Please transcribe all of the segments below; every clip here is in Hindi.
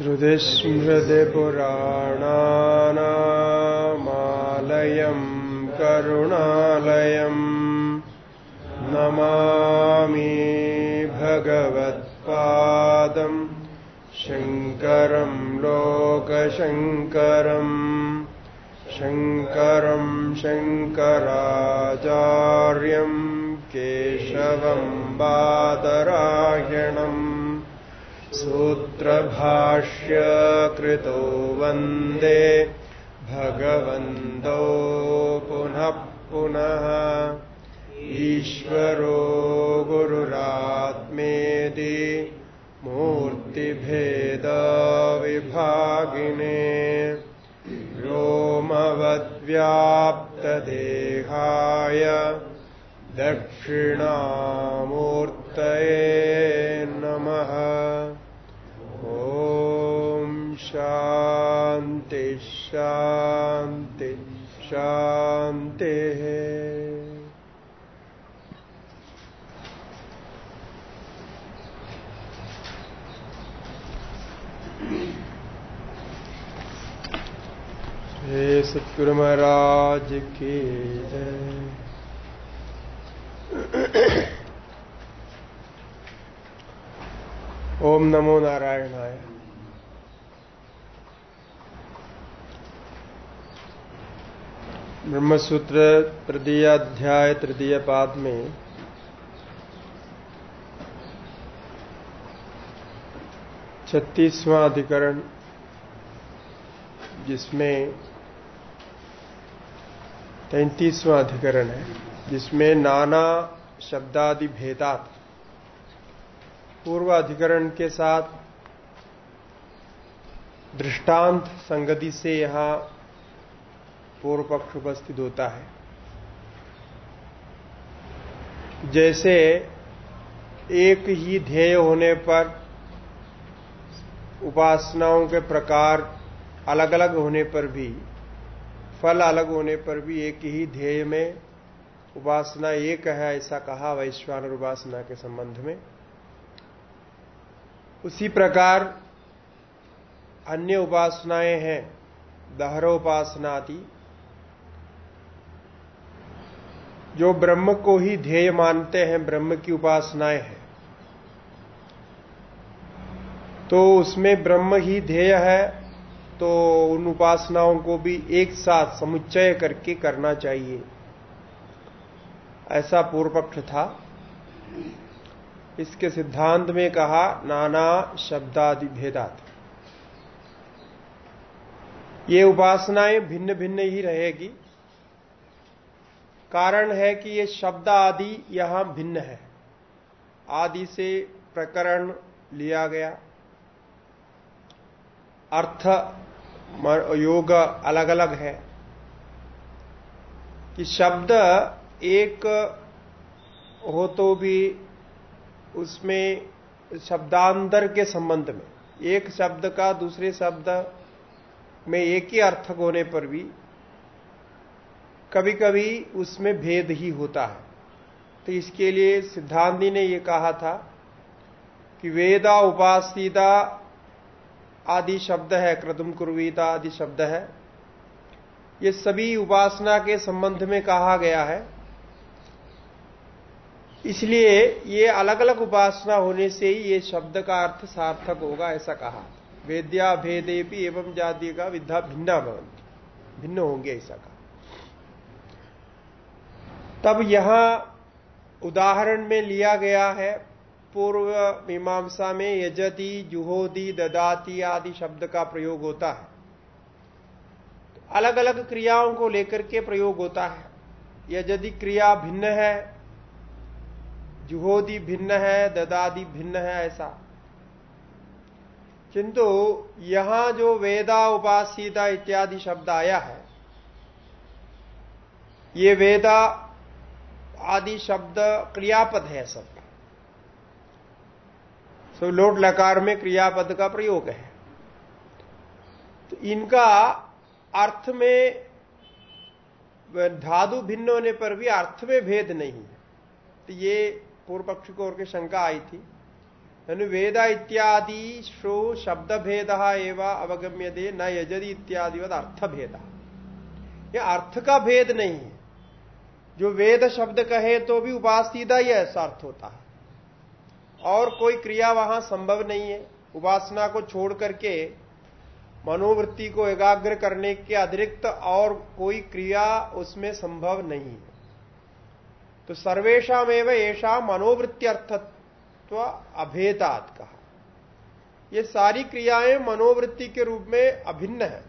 श्रुतिस्मृतिपुराणानामालयम् करुणालयम् नमामि भगवत्पादम् शङ्करम् लोकशङ्करम् शङ्करम् शङ्कराचार्यम् केशवम् बादरायणम् सूत्रभाष्य कृतो वंदे भगवन्तौ पुनः पुनः। ईश्वरो गुरुरात्मेति मूर्तिभेदविभागिने रोमवद्व्याप्तदेहाय दक्षिणामूर्तये शान्ति शान्तिः हे सतगुरु महाराज की जय। ओम नमो नारायणाय। ब्रह्मसूत्र तृतीय अध्याय, तृतीय पाद में छत्तीसवां अधिकरण, जिसमें तैतीसवां अधिकरण है, जिसमें नाना शब्दादि भेदात। पूर्व अधिकरण के साथ दृष्टांत संगति से यहाँ पूर्व पक्ष उपस्थित होता है। जैसे एक ही ध्येय होने पर उपासनाओं के प्रकार अलग अलग होने पर भी, फल अलग होने पर भी एक ही ध्येय में उपासना एक है, ऐसा कहा वैश्वानर उपासना के संबंध में। उसी प्रकार अन्य उपासनाएँ हैं दहरोपासना आदि जो ब्रह्म को ही ध्येय मानते हैं, ब्रह्म की उपासनाएँ हैं। तो उसमें ब्रह्म ही ध्येय है तो उन उपासनाओं को भी एक साथ समुच्चय करके करना चाहिए। ऐसा पूर्व पक्ष था। इसके सिद्धांत में कहा, नाना शब्दादि भेदात। ये उपासनाएँ भिन्न भिन्न ही रहेगी। कारण है कि ये शब्द आदि यहाँ भिन्न है। आदि से प्रकरण लिया गया। अर्थ योग अलग अलग है। कि शब्द एक हो तो भी उसमें शब्दांतर के संबंध में, एक शब्द का दूसरे शब्द में एक ही अर्थक होने पर भी कभी कभी उसमें भेद ही होता है। तो इसके लिए सिद्धांति ने यह कहा था कि वेदा उपासिता आदि शब्द है क्रतुम कुर्वीता आदि शब्द है। ये सभी उपासना के संबंध में कहा गया है। इसलिए ये अलग अलग उपासना होने से ही ये शब्द का अर्थ सार्थक होगा, ऐसा कहा। वेद्या भेदे भी एवं जाति का विद्या भिन्ना भिन्न होंगे ऐसा कहा। तब यहाँ उदाहरण में लिया गया है, पूर्व मीमांसा में यजति जुहोदी ददाती आदि शब्द का प्रयोग होता है। अलग अलग क्रियाओं को लेकर के प्रयोग होता है। यजदि क्रिया भिन्न है जुहोदी भिन्न है ददादि भिन्न है, ऐसा। किंतु यहाँ जो वेदा, उपासीता इत्यादि शब्द आया है, ये वेदा आदि शब्द क्रियापद है सब। तो लोट लकार में क्रियापद का प्रयोग है। तो इनका अर्थ में धातु भिन्न होने पर भी अर्थ में भेद नहीं तो ये पूर्व पक्ष को और के शंका आई थी। वेद इत्यादि शो शब्द भेद एवं अवगम्य दे न यजदि इत्यादि अर्थ भेद। यह अर्थ का भेद नहीं है। जो वेद शब्द कहे तो भी उपासीदा ही ऐसा अर्थ होता है। और कोई क्रिया वहाँ संभव नहीं है। उपासना को छोड़ करके मनोवृत्ति को एकाग्र करने के अतिरिक्त और कोई क्रिया उसमें संभव नहीं है। तो सर्वेशमेव ऐसा मनोवृत्ति अर्थत्व अभेदात कहा। ये सारी क्रियाएँ मनोवृत्ति के रूप में अभिन्न है।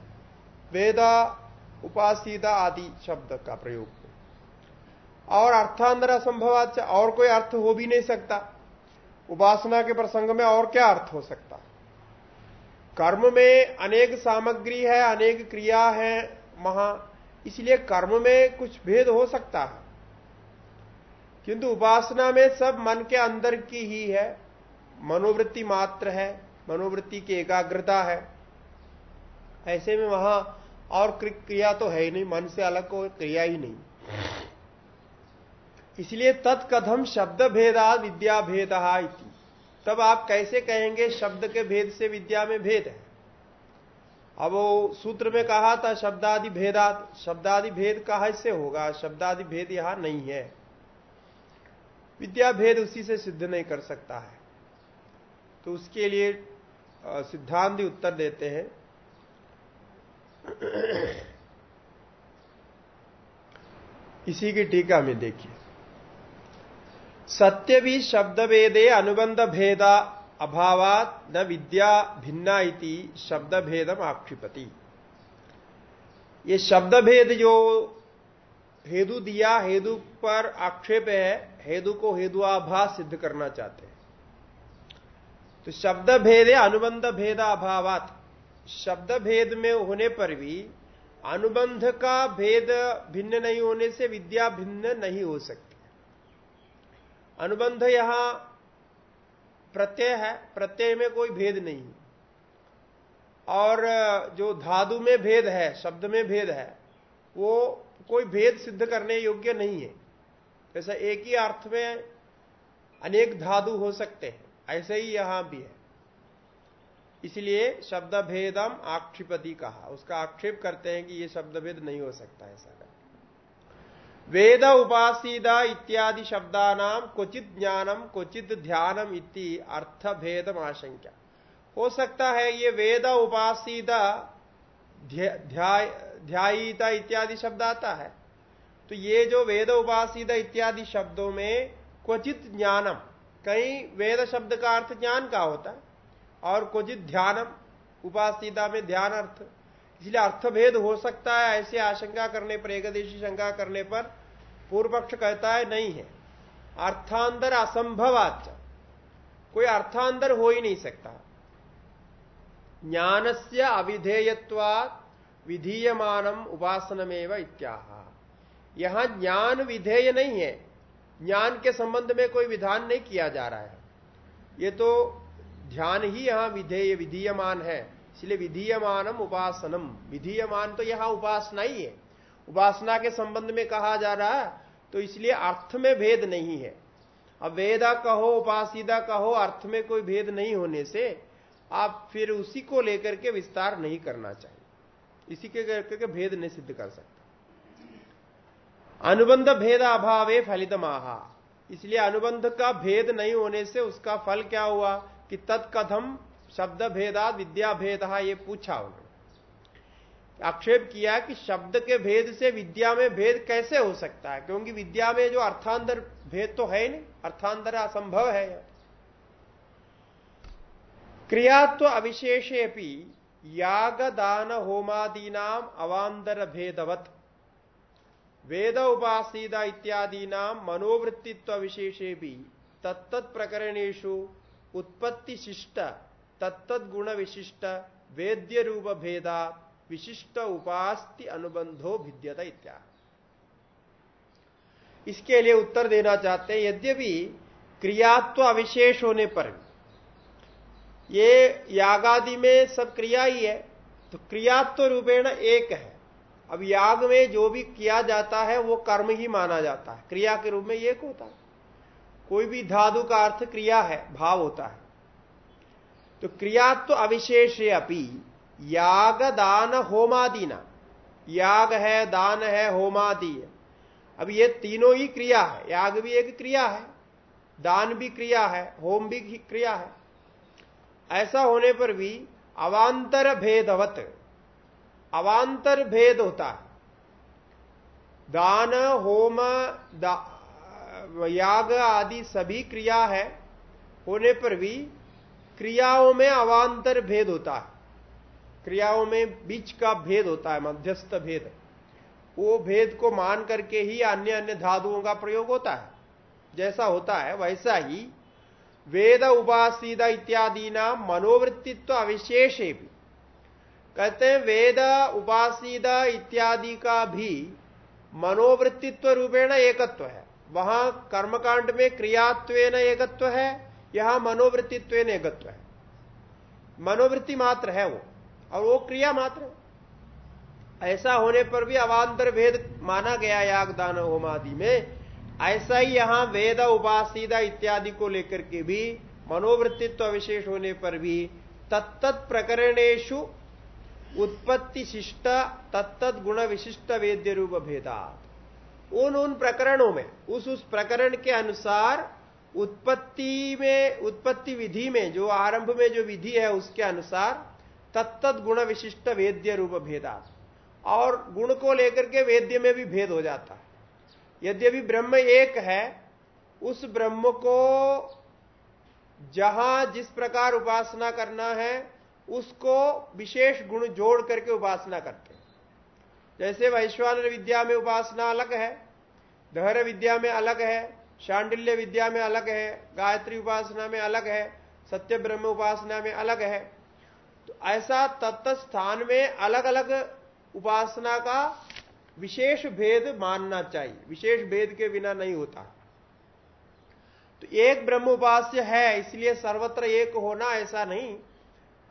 वेदा उपासीदा आदि शब्द का प्रयोग और अर्थांतर असंभव और कोई अर्थ हो भी नहीं सकता। उपासना के प्रसंग में और क्या अर्थ हो सकता? कर्म में अनेक सामग्री है, अनेक क्रिया है, महा। इसलिए कर्म में कुछ भेद हो सकता है। किंतु उपासना में सब मन के अंदर की ही है। मनोवृत्ति मात्र है, मनोवृत्ति की एकाग्रता है। ऐसे में वहाँ और क्रिया तो है ही नहीं, मन से अलग कोई क्रिया ही नहीं। इसलिए तत्कथम शब्द भेदा विद्या भेद तब आप कैसे कहेंगे शब्द के भेद से विद्या में भेद है? अब वो सूत्र में कहा था शब्दादि भेदात। शब्दादि भेद कहा से होगा? शब्दादि भेद यहाँ नहीं है। विद्या भेद उसी से सिद्ध नहीं कर सकता है। तो उसके लिए सिद्धांत उत्तर देते हैं। इसी की टीका में देखिए। सत्य भी शब्द भेदे अनुबंध भेदा अभावात न विद्या भिन्ना इति शब्द भेदम आक्षिपति ये शब्द भेद जो हेदु दिया हेदु पर आक्षेप है हेदु को हेदुआभास सिद्ध करना चाहते हैं। तो शब्द भेदे अनुबंध भेदा अभावात। शब्द भेद में होने पर भी अनुबंध का भेद भिन्न नहीं होने से विद्या भिन्न नहीं हो सकती। अनुबंध यहाँ प्रत्यय है, प्रत्यय में कोई भेद नहीं। और, जो धादु में भेद है, शब्द में भेद है, वो कोई भेद सिद्ध करने योग्य नहीं है। जैसा एक ही अर्थ में अनेक धादु हो सकते हैं, ऐसे ही यहाँ भी है। इसलिए शब्द भेदम आक्षिपति कहा, उसका आक्षेप करते हैं कि यह शब्द भेद नहीं हो सकता ऐसा। वेद उपासीदा इत्यादि शब्दानाम क्वचित ज्ञानम क्वचित ध्यानम इति अर्थ भेदम आशंका हो सकता है ये वेद उपासीदा ध्यायिता इत्यादि शब्द आता है। तो ये जो वेद उपासीदा इत्यादि शब्दों में क्वचित ज्ञानम कहीं वेद शब्द का अर्थ ज्ञान का होता है, और क्वचित ध्यानम, उपासीदा में ध्यान अर्थ। इसलिए अर्थभेद हो सकता है ऐसी आशंका करने पर, एकदेशी शंका करने पर पूर्व पक्ष कहता है, नहीं है। अर्थांतर असंभवाच कोई अर्थांतर हो ही नहीं सकता। ज्ञान से अविधेयत्वात विधीयमानम उपासनमेव इत्याह। यहाँ ज्ञान विधेय नहीं है। ज्ञान के संबंध में कोई विधान नहीं किया जा रहा है। ये तो ध्यान ही यहाँ विधेय, विधीयमान है। इसलिए विधीयमानम उपासनम। विधीयमान तो यहाँ उपासना ही है। उपासना के संबंध में कहा जा रहा है तो इसलिए अर्थ में भेद नहीं है। अब वेदा कहो, उपासीदा कहो, अर्थ में कोई भेद नहीं होने से आप फिर उसी को लेकर के विस्तार नहीं करना चाहिए। इसी के करके भेद नहीं सिद्ध कर सकता। अनुबंध भेद अभावे फलित महा इसलिए अनुबंध का भेद नहीं होने से उसका फल क्या हुआ कि तत्कथम शब्द भेदा विद्या भेद ये पूछा उन्होंने। आक्षेप किया कि शब्द के भेद से विद्या में भेद कैसे हो सकता है? क्योंकि विद्या में जो अर्थांतर भेद तो है नहीं, अर्थांतर असंभव है। क्रियात्व अविशेषे भी याग दान होमादीनाम अवांतर भेदवत वेद उपासीदा इत्यादीना मनोवृत्तित्व विशेषे भी तत्त प्रकरणेशु उत्पत्ति शिष्ट तत्त गुण विशिष्ट वेद्य रूप भेदा विशिष्ट उपास्ति अनुबंधो भिद्यता इत्यादि इसके लिए उत्तर देना चाहते हैं, यद्यपि क्रियात्व अविशेष होने पर ये यागादि में सब क्रिया ही है तो क्रियात्व रूपेण एक है। अब याग में जो भी किया जाता है, वो कर्म ही माना जाता है। क्रिया के रूप में एक होता है। कोई भी धातु का अर्थ क्रिया है, भाव होता है। तो क्रियात्व अविशेष अपनी याग दान होमादि ना याग है दान है होमादि अब ये तीनों ही क्रिया है। याग भी एक क्रिया है दान भी क्रिया है होम भी क्रिया है। ऐसा होने पर भी अवांतर भेदवत अवांतर भेद होता है। दान होम दा, याग आदि सभी क्रिया है होने पर भी क्रियाओं में अवांतर भेद होता है। क्रियाओं में बीच का भेद होता है, मध्यस्थ भेद। वो भेद को मान करके ही अन्य अन्य धातुओं का प्रयोग होता है। जैसा होता है, वैसा ही वेद उपासीदा इत्यादि नाम मनोवृत्तित्व अविशेष भी। कहते हैं, वेद उपासीदा इत्यादि का भी मनोवृत्तित्व रूपेण एकत्व है। वहाँ कर्मकांड में क्रियात्व एकत्व है, यहाँ मनोवृत्तित्व एकत्व है। मनोवृत्ति मात्र है वो। और वो क्रिया मात्र। ऐसा होने पर भी अवान्तर भेद माना गया यागदान होम आदि में। ऐसा ही यहाँ वेद, उपासीदा इत्यादि को लेकर के भी, मनोवृत्तित्व विशेष होने पर भी तत्त प्रकरणेशु उत्पत्ति शिष्ट तत्त गुण विशिष्ट वेद्य रूप भेदा उन उन प्रकरणों में, उस उस प्रकरण के अनुसार उत्पत्ति में, उत्पत्ति विधि में, जो आरंभ में जो विधि है उसके अनुसार तत्त गुण विशिष्ट वेद्य रूप भेदा। और गुण को लेकर के वेद्य में भी भेद हो जाता है। यद्यपि ब्रह्म एक है, उस ब्रह्म को जहाँ जिस प्रकार उपासना करना है, उसको विशेष गुण जोड़ करके उपासना करते हैं। जैसे वैश्वान विद्या में उपासना अलग है दहर विद्या में अलग है, शांडिल्य विद्या में अलग है, गायत्री उपासना में अलग है, सत्य ब्रह्म उपासना में अलग है ऐसा तत्त स्थान में अलग अलग उपासना का विशेष भेद मानना चाहिए। विशेष भेद के बिना नहीं होता। तो एक ब्रह्म उपास्य है, इसलिए सर्वत्र एक होना ऐसा नहीं।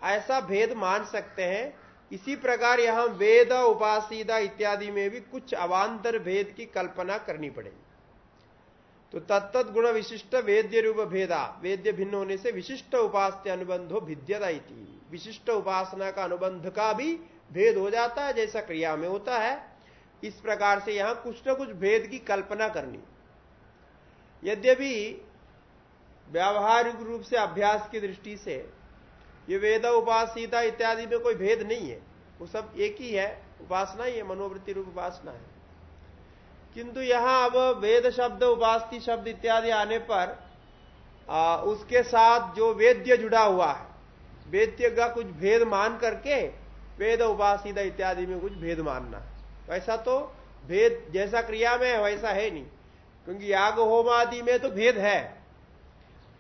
ऐसा भेद मान सकते हैं। इसी प्रकार यहाँ वेद, उपासीदा इत्यादि में भी कुछ अवान्तर भेद की कल्पना करनी पड़ेगी। तो तत्त गुण विशिष्ट वेद्य रूप भेदा। वेद्य भिन्न होने से विशिष्ट उपास्य अनुबंधो भिद्यता विशिष्ट उपासना का अनुबंध का भी भेद हो जाता है जैसा क्रिया में होता है। इस प्रकार से यहाँ कुछ न कुछ भेद की कल्पना करनी। यद्यपि व्यावहारिक रूप से अभ्यास की दृष्टि से ये वेद उपासिता इत्यादि में कोई भेद नहीं है। वो सब एक ही है। उपासना ही है मनोवृत्ति रूप उपासना है। किंतु यहाँ अब वेद शब्द उपास्ति शब्द इत्यादि आने पर आ, उसके साथ जो वेद्य जुड़ा हुआ है वेद्य का कुछ भेद मान करके वेद उपासिता इत्यादि में कुछ भेद मानना। वैसा तो भेद जैसा क्रिया में है, वैसा है नहीं। क्योंकि याग होम आदि में तो भेद है।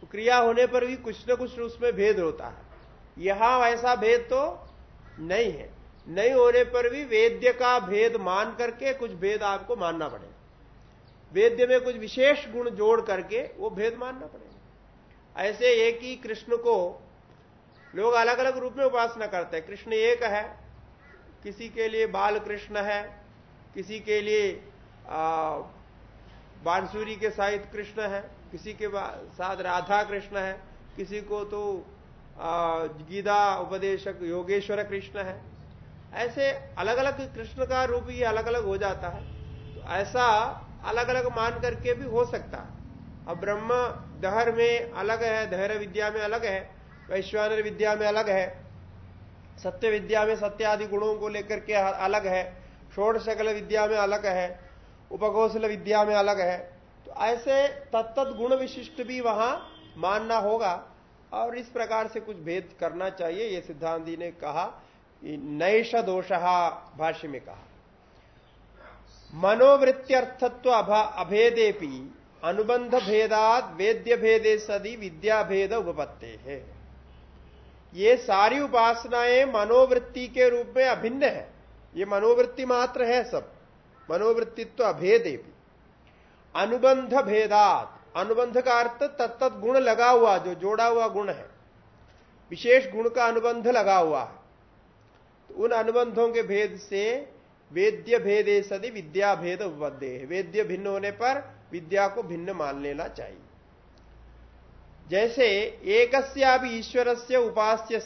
तो क्रिया होने पर भी कुछ न कुछ उसमें भेद होता है। यहाँ वैसा भेद तो नहीं है। नहीं होने पर भी वेद्य का भेद मान करके कुछ भेद आपको मानना पड़ेगा। वेद्य में कुछ विशेष गुण जोड़ करके वो भेद मानना पड़ेगा। ऐसे एक ही कृष्ण को लोग अलग अलग रूप में उपासना करते हैं। कृष्ण एक है, किसी के लिए बाल कृष्ण है, किसी के लिए बांसुरी के साहित्य कृष्ण है, किसी के साथ राधा कृष्ण है, किसी को तो गीता उपदेशक योगेश्वर कृष्ण है। ऐसे अलग अलग कृष्ण का रूप ही अलग अलग हो जाता है। तो ऐसा अलग अलग मान करके भी हो सकता है। अब ब्रह्म, दहर में अलग है, दहर विद्या में अलग है वैश्वानर विद्या में अलग है। सत्य विद्या में सत्य आदि गुणों को लेकर के अलग है। षोड़ शकल विद्या में अलग है। उपकोशल विद्या में अलग है। तो ऐसे तत्त गुण विशिष्ट भी वहाँ मानना होगा। और इस प्रकार से कुछ भेद करना चाहिए, ये जी ने कहा नैश दोष भाष्य में कहा। मनोवृत्त्यर्थत्व अभेदेपि अनुबंध भेदात वेद्य भेदे सदी विद्या भेद उपपत्ते। है ये सारी उपासनाएँ मनोवृत्ति के रूप में अभिन्न है। ये मनोवृत्ति मात्र है सब। मनोवृत्तित्व अभेदे भी। अनुबंध भेदात। अनुबंध का अर्थ तत्त गुण लगा हुआ, जो जोड़ा हुआ गुण है। विशेष गुण का अनुबंध लगा हुआ है। तो उन अनुबंधों के भेद से वेद्य भेदे सदी विद्या भेद उपबद्धे वेद्य भिन्न होने पर विद्या को भिन्न मान लेना चाहिए। जैसे एक से उपास्य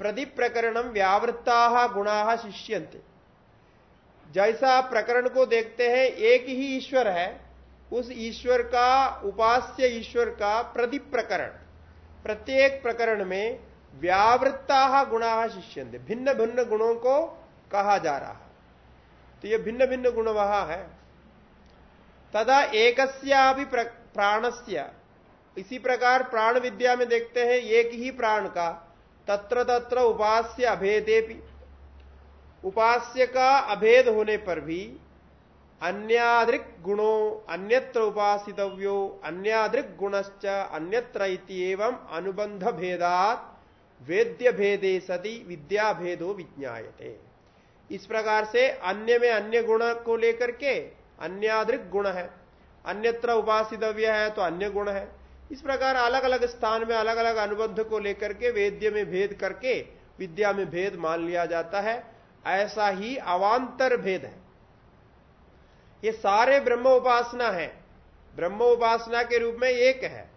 प्रति प्रकरण व्यावृत्ता गुणा शिष्यंते जैसा प्रकरण को देखते हैं, एक ही ईश्वर है, उस ईश्वर का उपास्य ईश्वर का प्रति प्रकरण प्रत्येक प्रकरण में व्यावृत्ता गुणा शिष्यंते भिन्न भिन्न गुणों को कहा जा रहा है। तो ये भिन्न भिन्न गुण वहाँ है। तदा एक प्राणस्य इसी प्रकार प्राण विद्या में देखते हैं, एक ही प्राण का, तत्र तत्र उपास्य अभेदे भी उपास्य का अभेद होने पर भी अन्यादृक गुणों, अन्यत्र उपासितव्यो अन्यादृक गुणश्च अन्यत्र एवं अनुबंध भेदात वेद्य भेदे सती विद्या भेदो विज्ञायते। इस प्रकार से अन्य में अन्य गुण को लेकर के अन्यादृक गुण है। अन्यत्र उपासितव्य है तो अन्य गुण है। इस प्रकार अलग अलग स्थान में अलग अलग अनुबंध को लेकर के वेद्य में भेद करके विद्या में भेद मान लिया जाता है। ऐसा ही अवांतर भेद है। ये सारे ब्रह्म उपासना है। ब्रह्म उपासना के रूप में एक है।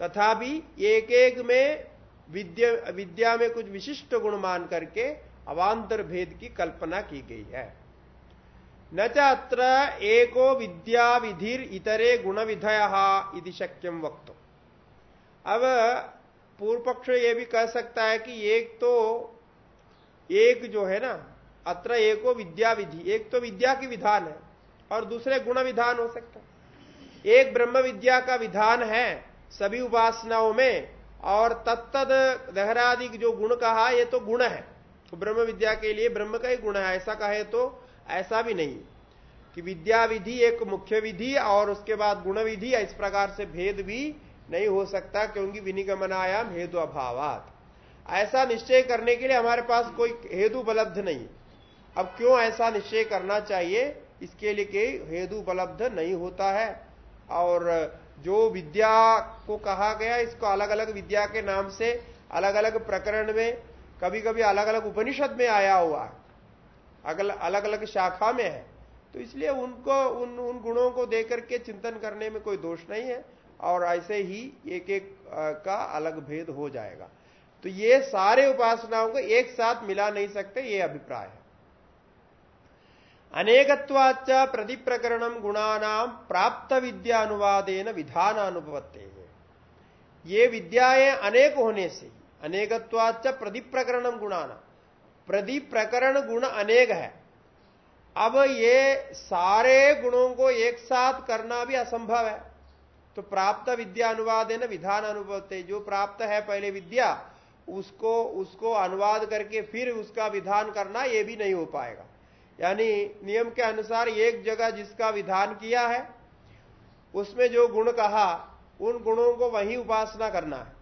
तथापि एक एक में विद्या विद्या में कुछ विशिष्ट गुण मान करके अवांतर भेद की कल्पना की गई है। न चात्र एको विद्या विधिर इतरे गुण विधय शक्यम वक्त अब पूर्व पक्ष ये भी कह सकता है कि एक तो एक जो है ना, अत्र एको विद्या विधि एक तो विद्या की विधान है, और दूसरे गुण विधान हो सकता है। एक ब्रह्म विद्या का विधान है सभी उपासनाओं में, और तत्तद दहरादि जो गुण कहा ये तो गुण है। तो ब्रह्म विद्या के लिए ब्रह्म का ही गुण है, ऐसा कहे तो ऐसा भी नहीं कि विद्या विधि एक मुख्य विधि और उसके बाद गुण विधि इस प्रकार से भेद भी नहीं हो सकता क्योंकि विनिगमनायाम हेतु अभावात। ऐसा निश्चय करने के लिए हमारे पास कोई हेतु उपलब्ध नहीं। अब क्यों ऐसा निश्चय करना चाहिए? इसके लिए हेतु उपलब्ध नहीं होता है। और जो विद्या को कहा गया, इसको अलग अलग विद्या के नाम से अलग अलग प्रकरण में कभी कभी अलग अलग उपनिषद में आया हुआ अलग अलग शाखा में है। तो इसलिए उनको, उन उन गुणों को देकर के चिंतन करने में कोई दोष नहीं है और ऐसे ही एक एक का अलग भेद हो जाएगा। तो ये सारे उपासनाओं को एक साथ मिला नहीं सकते, ये अभिप्राय है। अनेकत्वाच प्रकरण गुणानाम प्राप्त विद्या अनुवादेन विधान अनुभवते ये विद्याएँ अनेक होने से अनेकत्वाच प्रति प्रकरण प्रति प्रकरण गुण अनेक है। अब ये सारे गुणों को एक साथ करना भी असंभव है। तो प्राप्त विद्या अनुवाद है ना, विधान अनुभवते जो प्राप्त है पहले विद्या, उसको उसको अनुवाद करके फिर उसका विधान करना यह भी नहीं हो पाएगा। यानी नियम के अनुसार एक जगह जिसका विधान किया है, उसमें जो गुण कहा, उन गुणों को वही उपासना करना है।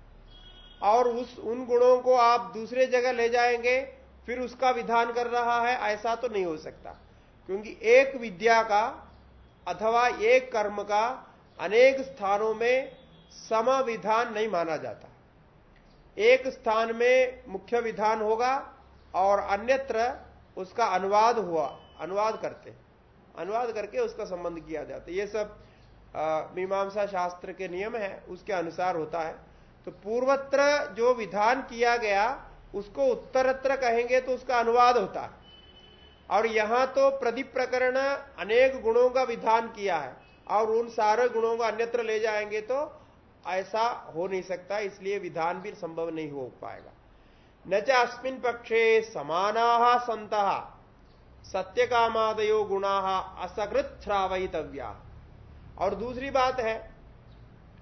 और उस, उन गुणों को आप दूसरे जगह ले जाएँगे फिर उसका विधान कर रहा है, ऐसा तो नहीं हो सकता। क्योंकि एक विद्या का अथवा एक कर्म का अनेक स्थानों में सम विधान नहीं माना जाता। एक स्थान में मुख्य विधान होगा और अन्यत्र उसका अनुवाद हुआ, अनुवाद करते, अनुवाद करके उसका संबंध किया जाता ये सब मीमांसा शास्त्र के नियम है, उसके अनुसार होता है। तो पूर्वत्र जो विधान किया गया उसको उत्तरत्र कहेंगे तो उसका अनुवाद होता है। और यहाँ तो प्रदीप प्रकरण अनेक गुणों का विधान किया है और उन सारे गुणों को अन्यत्र ले जाएँगे तो ऐसा हो नहीं सकता, इसलिए विधान भी संभव नहीं हो पाएगा। न चास्मिन पक्षे समाना संत सत्य कामादयो गुणा असकृत श्रावितव्या और दूसरी बात है,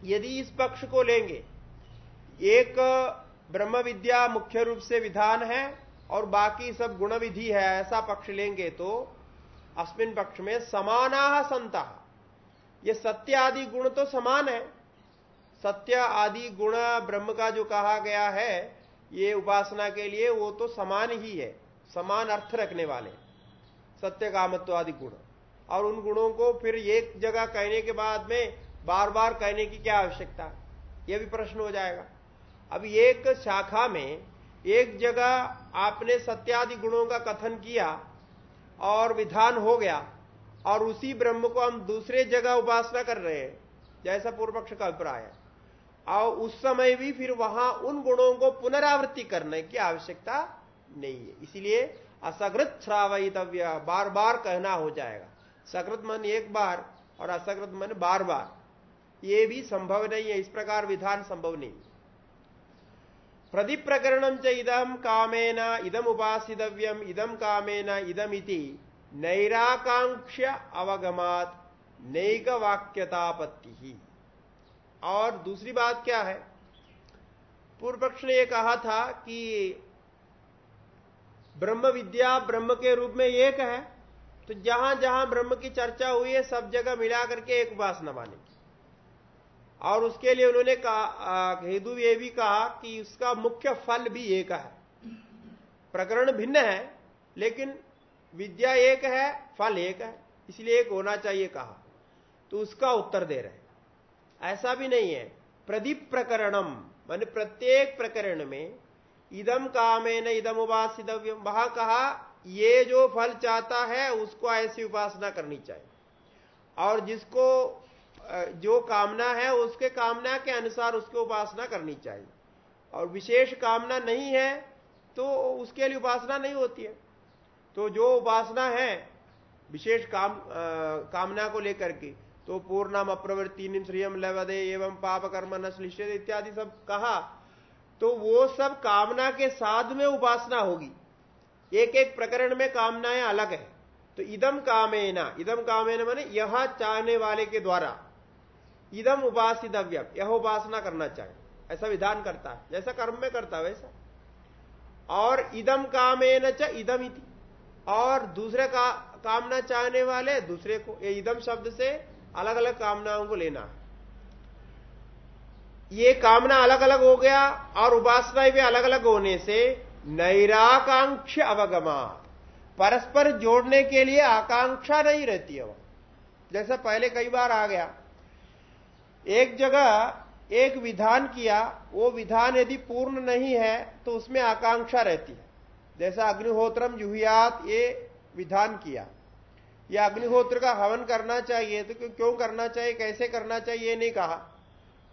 यदि इस पक्ष को लेंगे, एक ब्रह्म विद्या मुख्य रूप से विधान है और बाकी सब गुण विधि है, ऐसा पक्ष लेंगे तो अस्मिन पक्ष में समाना संता। ये सत्य आदि गुण तो समान है। सत्य आदि गुण ब्रह्म का जो कहा गया है, ये उपासना के लिए वो तो समान ही है, समान अर्थ रखने वाले। सत्य कामत्व आदि गुण। और उन गुणों को फिर एक जगह कहने के बाद में बार बार कहने की क्या आवश्यकता? यह भी प्रश्न हो जाएगा। अब एक शाखा में एक जगह आपने सत्यादि गुणों का कथन किया और विधान हो गया और उसी ब्रह्म को हम दूसरे जगह उपासना कर रहे हैं, जैसा पूर्व पक्ष का अभिप्राय है। और उस समय भी फिर वहाँ उन गुणों को पुनरावृत्ति करने की आवश्यकता नहीं है। इसलिए असकृत श्रावितव्य बार बार कहना हो जाएगा। सकृत मन एक बार और असकृत मन बार बार ये भी संभव नहीं है, इस प्रकार विधान संभव नहीं। प्रदीप प्रकरण च इदम कामेन इदम उपासितव्यम इदम कामेन इदम इति नैराकांक्ष अवगमात नैक वाक्यतापत्ति और दूसरी बात क्या है? पूर्व पक्ष ने यह कहा था कि ब्रह्म विद्या ब्रह्म के रूप में एक है तो जहाँ जहाँ ब्रह्म की चर्चा हुई है, सब जगह मिला करके एक उपासना माने और उसके लिए उन्होंने कहा हेदु ये भी कहा कि उसका मुख्य फल भी एक है। प्रकरण भिन्न है, लेकिन विद्या एक है, फल एक है, इसलिए एक होना चाहिए कहा। तो उसका उत्तर दे रहे ऐसा भी नहीं है। प्रदीप प्रकरणम, मान प्रत्येक प्रकरण में इदम कामेन इदम उपासितव्यम, वहाँ कहा, ये जो फल चाहता है, उसको ऐसी उपासना करनी चाहिए। और जिसको जो कामना है उसके कामना के अनुसार उसको उपासना करनी चाहिए। और विशेष कामना नहीं है तो उसके लिए उपासना नहीं होती है। तो जो उपासना है विशेष काम आ, कामना को लेकर के तो पूर्णम अप्रवृत्ति श्रियम लवदे एवं पाप कर्म नश्लिष्य इत्यादि सब कहा तो वो सब कामना के साथ में उपासना होगी। एक एक प्रकरण में कामनाएँ अलग है। तो इदम कामेना इदम कामेना माने यह चाहने वाले के द्वारा इदम उपासितव्य यह उपासना करना चाहिए। ऐसा विधान करता है। जैसा कर्म में करता है, वैसा। और इदम कामेन च इदम इति। और दूसरे का, कामना चाहने वाले दूसरे को, ये इदम शब्द से अलग अलग कामनाओं को लेना है। ये कामना अलग अलग हो गया और उपासना भी अलग अलग होने से नैराकांक्ष अवगमा परस्पर जोड़ने के लिए आकांक्षा नहीं रहती है जैसा पहले कई बार आ गया एक जगह एक विधान किया, वो विधान यदि पूर्ण नहीं है तो उसमें आकांक्षा रहती है। जैसा अग्निहोत्रम जुहियात ये विधान किया। या अग्निहोत्र का हवन करना चाहिए तो क्यों करना चाहिए, कैसे करना चाहिए, ये नहीं कहा।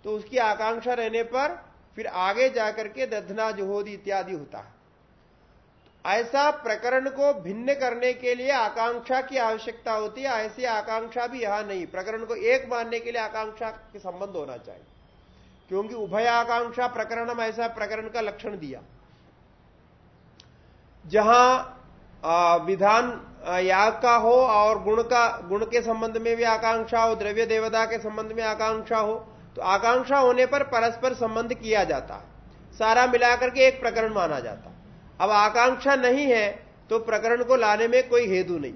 तो उसकी आकांक्षा रहने पर फिर आगे जाकर के दधना, जुहोदी इत्यादि होता है। ऐसा प्रकरण को भिन्न करने के लिए आकांक्षा की आवश्यकता होती है, ऐसी आकांक्षा भी यहाँ नहीं। प्रकरण को एक मानने के लिए आकांक्षा के संबंध होना चाहिए। क्योंकि उभय आकांक्षा प्रकरण हम ऐसा प्रकरण का लक्षण दिया। जहाँ विधान याग का हो और गुण का, गुण के संबंध में भी आकांक्षा हो, द्रव्य देवता के संबंध में आकांक्षा हो तो आकांक्षा होने पर परस्पर संबंध किया जाता है। सारा मिलाकर के एक प्रकरण माना जाता अब आकांक्षा नहीं है तो प्रकरण को लाने में कोई हेतु नहीं।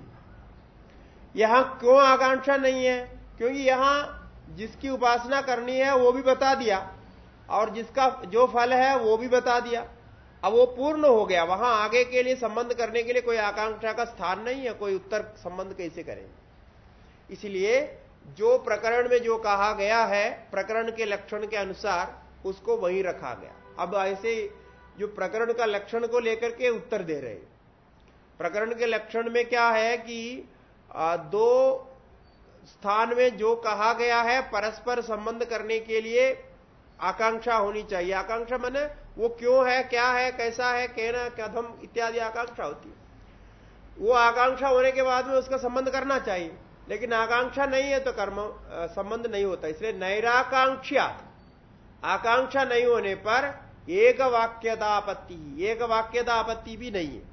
यहाँ क्यों आकांक्षा नहीं है? क्योंकि यहाँ जिसकी उपासना करनी है, वो भी बता दिया। और जिसका जो फल है, वो भी बता दिया। अब वो पूर्ण हो गया। वहाँ आगे के लिए संबंध करने के लिए कोई आकांक्षा का स्थान नहीं है, कोई उत्तर संबंध कैसे करेंगे इसलिए जो प्रकरण में जो कहा गया है, प्रकरण के लक्षण के अनुसार, उसको वहीं रखा गया। अब ऐसे जो प्रकरण का लक्षण को लेकर के उत्तर दे रहे प्रकरण के लक्षण में क्या है कि दो स्थान में जो कहा गया है, परस्पर संबंध करने के लिए आकांक्षा होनी चाहिए। आकांक्षा मैंने वो क्यों है, क्या है, कैसा है, कहना कदम इत्यादि आकांक्षा होती है। वो आकांक्षा होने के बाद में उसका संबंध करना चाहिए। लेकिन आकांक्षा नहीं है तो कर्म संबंध नहीं होता। इसलिए नैराकांक्षा आकांक्षा नहीं होने पर एक वाक्यता आपत्ति एक वाक्यता आपत्ति भी नहीं है।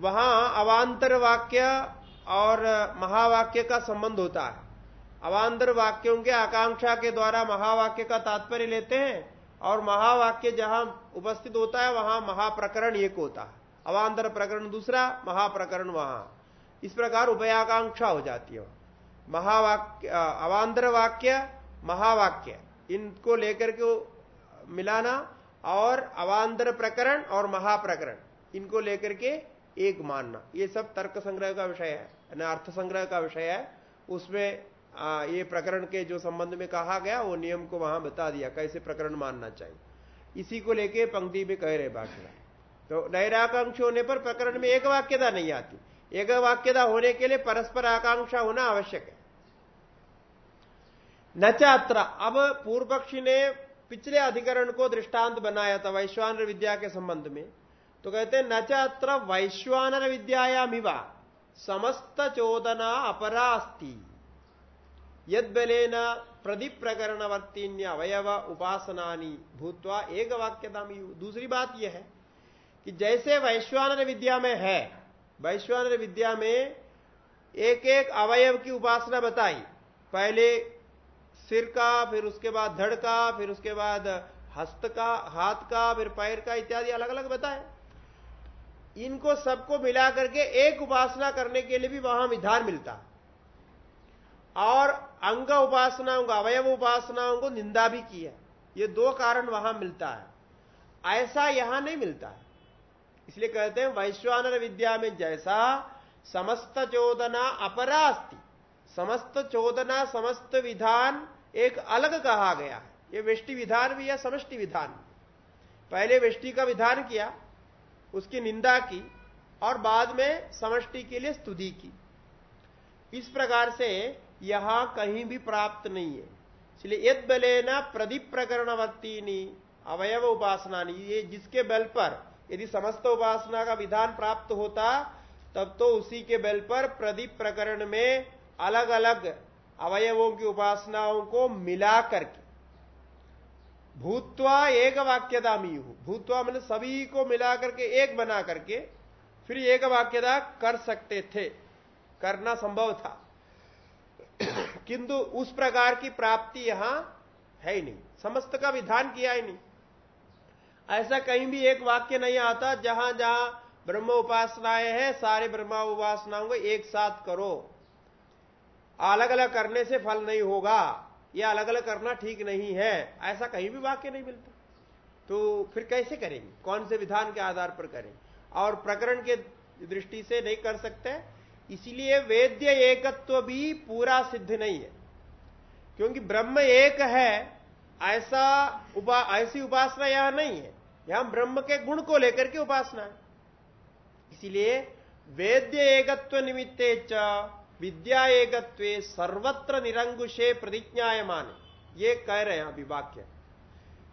वहाँ अवांतर वाक्य और महावाक्य का संबंध होता है। अवांतर वाक्यों के आकांक्षा के द्वारा महावाक्य का तात्पर्य लेते हैं और महावाक्य जहाँ उपस्थित होता है, वहाँ महाप्रकरण एक होता है। अवांतर प्रकरण दूसरा, महाप्रकरण वहाँ। इस प्रकार उभयाकांक्षा हो जाती है। महावाक्य अवांतर वाक्य महावाक्य, इनको लेकर के मिलाना और अवांतर प्रकरण और महाप्रकरण इनको लेकर के एक मानना। ये सब तर्क संग्रह का विषय है ना अर्थ संग्रह का विषय है। उसमें आ, ये प्रकरण के जो संबंध में कहा गया वो नियम को वहाँ बता दिया कैसे प्रकरण मानना चाहिए। इसी को लेके पंक्ति में कह रहे भाषण। तो नैराकांक्ष होने पर प्रकरण में एक वाक्यता नहीं आती। एक वाक्यता होने के लिए परस्पर आकांक्षा होना आवश्यक है। न चात्र अब पूर्व पक्षी ने पिछले अधिकरण को दृष्टांत बनाया था वैश्वानर विद्या के संबंध में तो कहते हैं, न चात्र वैश्वानर विद्यायामिवा, समस्त चोदना अपरास्ती। यद बलेन प्रदीप प्रकरणवर्तीन्य अवयव उपासनानी भूतवा एक वाक्यता दूसरी बात यह है कि जैसे वैश्वानर विद्या में है, वैश्वानर विद्या में एक एक अवयव की उपासना बताई, पहले सिर का, फिर उसके बाद धड़ का, फिर उसके बाद हस्त का, हाथ का, फिर पैर का इत्यादि अलग अलग बताए। इनको सबको मिला करके एक उपासना करने के लिए भी वहाँ विधान मिलता। और अंग उपासनाओं को, अवयव उपासनाओं को निंदा भी की है। ये दो कारण वहाँ मिलता है। ऐसा यहाँ नहीं मिलता है। इसलिए कहते हैं, वैश्वानर विद्या में जैसा समस्त चोदना अपरास्ति। समस्त चोदना, समस्त विधान एक अलग कहा गया है। ये वृष्टि विधान भी या समष्टि विधान पहले वृष्टि का विधान किया, उसकी निंदा की, और बाद में समष्टि के लिए स्तुति की। इस प्रकार से यहाँ कहीं भी प्राप्त नहीं है। इसलिए यद बले न प्रदीप प्रकरणवर्ती अवयव उपासना ये जिसके बल पर यदि समस्त उपासना का विधान प्राप्त होता, तब तो उसी के बल पर प्रदीप प्रकरण में अलग अलग अवयवों की उपासनाओं को मिला करके। भूतवा एक वाक्यता हूँ भूतवा मैंने सभी को मिला करके एक बना करके फिर एक वाक्यता कर सकते थे। करना संभव था। किंतु उस प्रकार की प्राप्ति यहाँ है ही नहीं। समस्त का विधान किया ही नहीं। ऐसा कहीं भी एक वाक्य नहीं आता जहाँ जहाँ ब्रह्म उपासनाएँ हैं, सारे ब्रह्मा उपासनाओं को एक साथ करो। अलग अलग करने से फल नहीं होगा यह अलग अलग करना ठीक नहीं है, ऐसा कहीं भी वाक्य नहीं मिलता। तो फिर कैसे करेंगे? कौन से विधान के आधार पर करें? और प्रकरण के दृष्टि से नहीं कर सकते, इसलिए वेद्य एकत्व भी पूरा सिद्ध नहीं है। क्योंकि ब्रह्म एक है, ऐसा उपा ऐसी उपासना यहाँ नहीं है। यहाँ ब्रह्म के गुण को लेकर के उपासना है। इसीलिए वेद्य एकत्व निमित्ते च विद्या एकत्व सर्वत्र निरंकुशे प्रतिज्ञायमान। ये कह रहे हैं अभी वाक्य।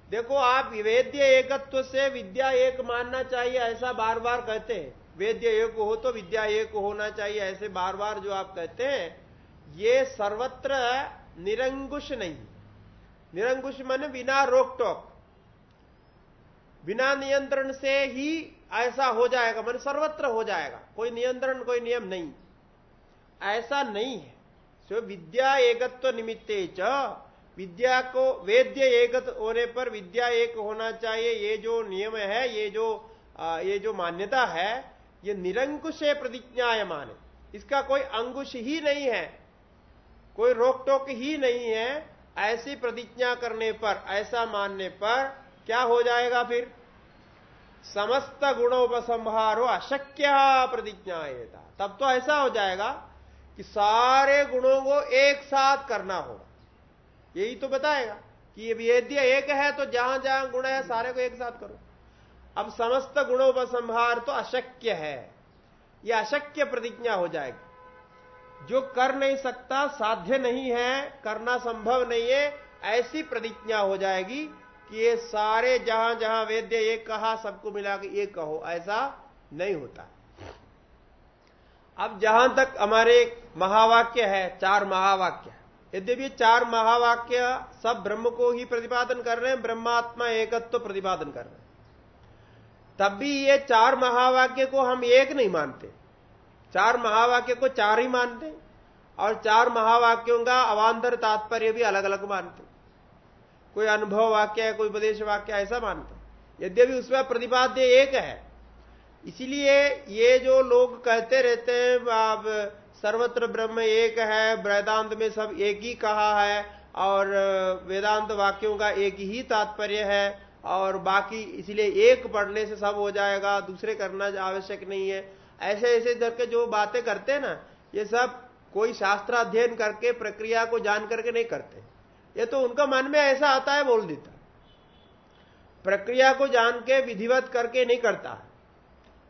देखो, आप वेद्य एकत्व से विद्या एक मानना चाहिए, ऐसा बार बार कहते हैं। वेद्य एक हो तो विद्या एक होना चाहिए, ऐसे बार बार जो आप कहते हैं, ये सर्वत्र निरंकुश नहीं। निरंकुश मन बिना रोक टोक बिना नियंत्रण से ही ऐसा हो जाएगा, मन सर्वत्र हो जाएगा। कोई नियंत्रण, कोई नियम नहीं। ऐसा नहीं है। सो विद्या एकत्व निमित्ते च विद्या को वेद्य एक होने पर विद्या एक होना चाहिए। ये जो नियम है ये जो आ, ये जो मान्यता है ये निरंकुश प्रतिज्ञायमान इसका कोई अंकुश ही नहीं है कोई रोक टोक ही नहीं है ऐसी प्रतिज्ञा करने पर ऐसा मानने पर क्या हो जाएगा फिर? समस्त गुणोपसंहारो अशक्य प्रतिज्ञा तब तो ऐसा हो जाएगा कि सारे गुणों को एक साथ करना होगा। यही तो बताएगा कि ये वेद्य एक है तो जहाँ जहाँ गुण है सारे को एक साथ करो। अब समस्त गुणोपसंहार तो अशक्य है। यह अशक्य प्रतिज्ञा हो जाएगी। जो कर नहीं सकता, साध्य नहीं है, करना संभव नहीं है, ऐसी प्रतिज्ञा हो जाएगी कि ये सारे जहाँ जहाँ वेद्य एक कहा, सबको मिला के एक कहो, ऐसा नहीं होता। अब जहाँ तक हमारे महावाक्य है, चार महावाक्य यद्यपि चार महावाक्य सब ब्रह्म को ही प्रतिपादन कर रहे हैं, ब्रह्मात्मा एकत्व तो प्रतिपादन कर रहे हैं। तब भी ये चार महावाक्य को हम एक नहीं मानते। चार महावाक्य को चार ही मानते और चार महावाक्यों का अवान्तर तात्पर्य भी अलग अलग मानते। कोई अनुभव वाक्य है, कोई उपदेश वाक्य, ऐसा मानते यद्यपि उसमें प्रतिपाद्य एक है इसीलिए ये जो लोग कहते रहते हैं आप सर्वत्र ब्रह्म एक है, वेदांत में सब एक ही कहा है, और वेदांत वाक्यों का एक ही तात्पर्य है, और बाकी इसलिए एक पढ़ने से सब हो जाएगा, दूसरे करना आवश्यक नहीं है। ऐसे ऐसे करके जो बातें करते हैं ना, ये सब कोई शास्त्र अध्ययन करके, प्रक्रिया को जान करके नहीं करते। ये तो उनका मन में ऐसा आता है, बोल देता। प्रक्रिया को जान के, विधिवत करके नहीं करता।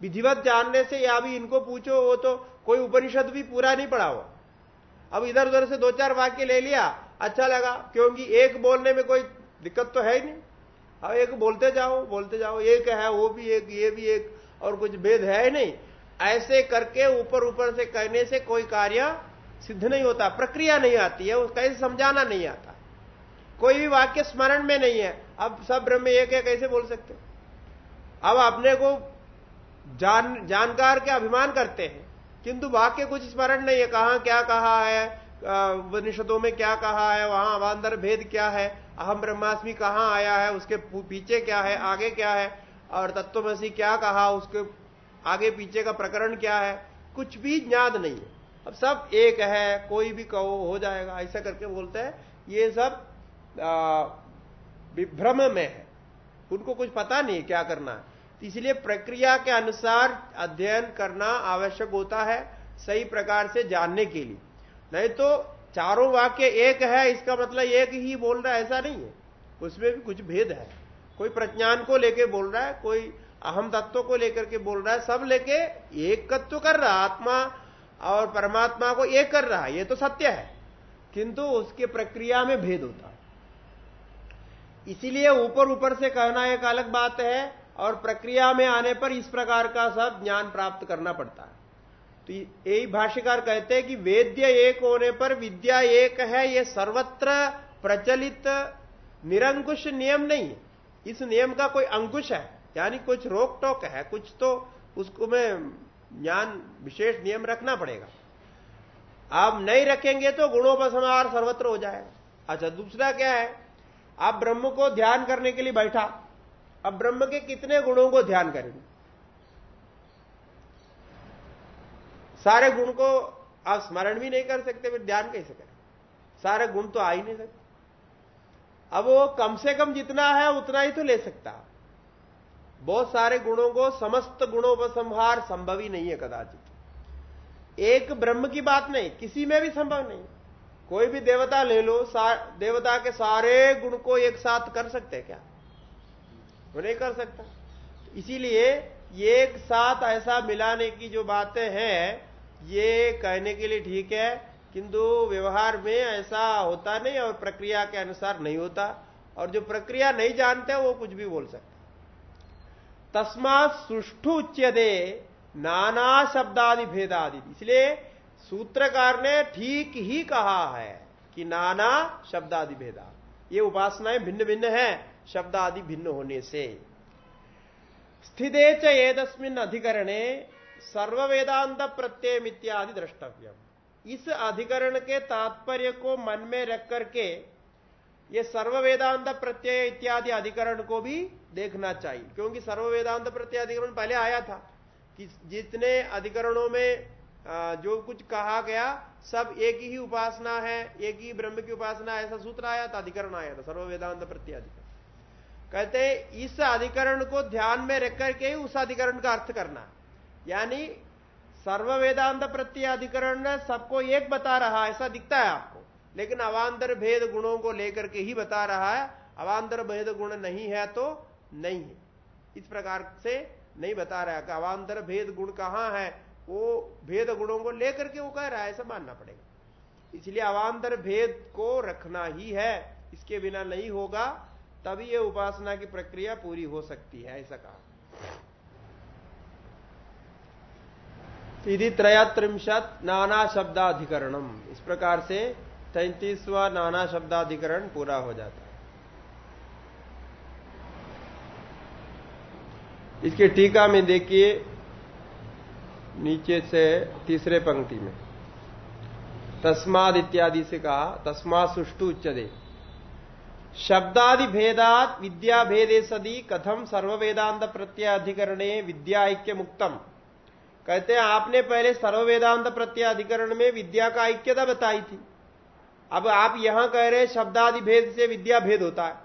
विधिवत जानने से या भी इनको पूछो, वो तो कोई उपनिषद भी पूरा नहीं पढ़ा हुआ अब इधर उधर से दो चार वाक्य ले लिया अच्छा लगा, क्योंकि एक बोलने में कोई दिक्कत तो है ही नहीं। अब एक बोलते जाओ बोलते जाओ, एक है, वो भी एक, ये भी एक, और कुछ भेद है ही नहीं। ऐसे करके ऊपर ऊपर से कहने से कोई कार्य सिद्ध नहीं होता, प्रक्रिया नहीं आती है कैसे समझाना नहीं आता। कोई भी वाक्य स्मरण में नहीं है, अब सब ब्रह्म एक है, कैसे बोल सकते? अब अपने को जान, जानकार के अभिमान करते हैं। किंतु वाक्य कुछ स्मरण नहीं है, कहा क्या कहा है उपनिषदों में क्या कहा है, वहाँ अवान्तर भेद क्या है, अहम ब्रह्मास्मि कहाँ आया है, उसके पीछे क्या है, आगे क्या है, और तत्वमसी क्या कहा, उसके आगे पीछे का प्रकरण क्या है, कुछ भी ज्ञान नहीं है। अब सब एक है, कोई भी कहो, हो जाएगा। ऐसा करके बोलते हैं, ये सब विभ्रम में है। उनको कुछ पता नहीं क्या करना है। इसलिए प्रक्रिया के अनुसार अध्ययन करना आवश्यक होता है सही प्रकार से जानने के लिए। नहीं तो चारों वाक्य एक है, इसका मतलब एक ही बोल रहा है, ऐसा नहीं है। उसमें भी कुछ भेद है। कोई प्रज्ञान को लेके बोल रहा है, कोई अहम तत्व को लेकर के बोल रहा है, सब लेके एक तत्व कर रहा आत्मा और परमात्मा को एक कर रहा है, ये तो सत्य है। किंतु उसके प्रक्रिया में भेद होता है। इसीलिए ऊपर ऊपर से कहना एक अलग बात है और प्रक्रिया में आने पर इस प्रकार का सब ज्ञान प्राप्त करना पड़ता है। तो यही भाष्यकार कहते हैं कि वेद्य एक होने पर विद्या एक है यह सर्वत्र प्रचलित, निरंकुश नियम नहीं है। इस नियम का कोई अंकुश है, यानी कुछ रोक टोक है, कुछ तो उसको में ज्ञान, विशेष नियम रखना पड़ेगा। आप नहीं रखेंगे तो गुणोपसंहार सर्वत्र हो जाएगा अच्छा दूसरा क्या है? आप ब्रह्म को ध्यान करने के लिए बैठा। अब ब्रह्म के कितने गुणों को ध्यान करेंगे सारे गुण को आप स्मरण भी नहीं कर सकते, फिर ध्यान कैसे करें? सारे गुण तो आ ही नहीं सकते। अब वो कम से कम जितना है, उतना ही तो ले सकता। बहुत सारे गुणों को समस्त गुणोपसंहार संभव ही नहीं है कदाचित। एक ब्रह्म की बात नहीं, किसी में भी संभव नहीं। कोई भी देवता ले लो देवता के सारे गुण को एक साथ कर सकते क्या? वो नहीं कर सकता। इसीलिए एक साथ ऐसा मिलाने की जो बातें हैं, ये कहने के लिए ठीक है, किंतु व्यवहार में ऐसा होता नहीं और प्रक्रिया के अनुसार नहीं होता। और जो प्रक्रिया नहीं जानते वो कुछ भी बोल सकते तस्मात सुष्ठु उच्यदे नाना शब्दादि भेदादि। इसलिए सूत्रकार ने ठीक ही कहा है कि नाना शब्दादि भेदा ये उपासनाएँ भिन्न भिन्न है। शब्दादि भिन्न होने से। स्थिते चेदस्मिन अधिकरणे सर्व वेदांत प्रत्यय इत्यादि द्रष्टव्यम। इस अधिकरण के तात्पर्य को मन में रख करके ये सर्व वेदांत प्रत्यय इत्यादि अधिकरण को भी देखना चाहिए। क्योंकि सर्व वेदांत प्रत्यय अधिकरण पहले आया था कि जितने अधिकरणों में जो कुछ कहा गया, सब एक ही उपासना है, एक ही ब्रह्म की उपासना ऐसा सूत्र आया था, अधिकरण आया था सर्व वेदांत प्रत्यय अधिकरण। कहते इस अधिकरण को ध्यान में रख करके उस अधिकरण का अर्थ करना। यानी सर्व वेदांत प्रत्यय अधिकरण सबको एक बता रहा है, ऐसा दिखता है आपको। लेकिन अवान्तर भेद गुणों को लेकर के ही बता रहा है अवान्तर भेद गुण नहीं है तो नहीं है। इस प्रकार से नहीं बता रहा कि अवान्तर भेद गुण कहाँ है, वो भेद गुणों को लेकर के वो कह रहा है, ऐसा मानना पड़ेगा। इसलिए अवान्तर भेद को रखना ही है, इसके बिना नहीं होगा। तभी ये उपासना की प्रक्रिया पूरी हो सकती है, ऐसा कहा। यदि त्रयात्रिंशत नाना शब्दाधिकरणम। इस प्रकार से तैतीसवा नाना शब्दाधिकरण पूरा हो जाता है। इसके टीका में देखिए, नीचे से तीसरे पंक्ति में। तस्माद इत्यादि से कहा तस्मा सुष्टु उच्चदे शब्दादि भेदात विद्या भेदे सदी कथम सर्व वेदांत प्रत्याधिकरणे विद्या ऐक्य मुक्तम। कहते हैं, आपने पहले सर्व वेदांत प्रत्याधिकरण में विद्या का ऐक्यता बताई थी। अब आप यहाँ कह रहे शब्दादि भेद से विद्या भेद होता है।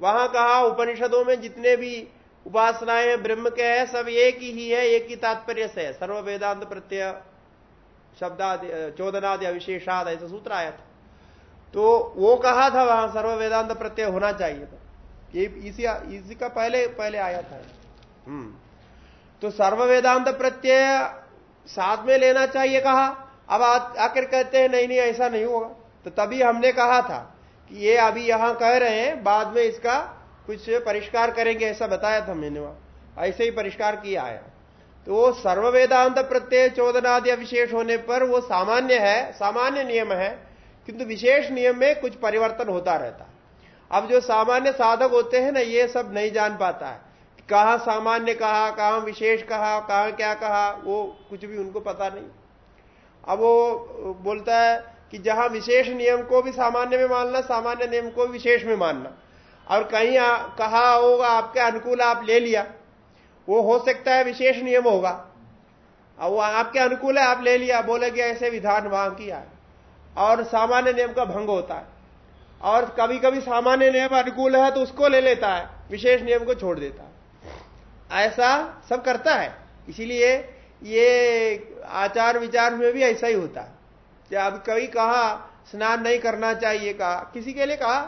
वहाँ कहा, उपनिषदों में जितने भी उपासनाएँ ब्रह्म के हैं, सब एक ही है एक ही तात्पर्य से सर्व वेदांत प्रत्यय, शब्दादि, चौदनादि अविशेषाद, ऐसा सूत्र आया था। तो वो कहा था वहाँ सर्व वेदांत प्रत्यय होना चाहिए था। ये इसी इसी का पहले पहले आया था। हम्म। तो सर्व वेदांत प्रत्यय साथ में लेना चाहिए कहा। अब आकर कहते हैं, नहीं नहीं, ऐसा नहीं होगा। तो तभी हमने कहा था कि ये अभी यहाँ कह रहे हैं, बाद में इसका कुछ परिष्कार करेंगे, ऐसा बताया था मैंने वहाँ। ऐसे ही परिष्कार किया है। तो वो सर्व वेदांत प्रत्यय चोदनादि अविशेष होने पर वो सामान्य है, सामान्य नियम है। किंतु विशेष नियम में कुछ परिवर्तन होता रहता। है अब जो सामान्य साधक होते हैं ना ये सब नहीं जान पाता है। कहा सामान्य कहा कहा विशेष कहा कहा क्या कहा वो कुछ भी उनको पता नहीं। अब वो बोलता है कि जहाँ विशेष नियम को भी सामान्य में मानना सामान्य नियम को विशेष में मानना। और कहीं आ, कहा होगा आपके अनुकूल आप ले लिया वो हो सकता है विशेष नियम होगा। अब वो आपके अनुकूल है आप ले लिया बोले कि ऐसे विधान वहाँ किया और सामान्य नियम का भंग होता है। और कभी कभी सामान्य नियम अनुकूल है तो उसको ले लेता है, विशेष नियम को छोड़ देता है। ऐसा सब करता है। इसीलिए ये आचार विचार में भी ऐसा ही होता है। अब कभी कहा, स्नान नहीं करना चाहिए कहा, किसी के लिए कहा,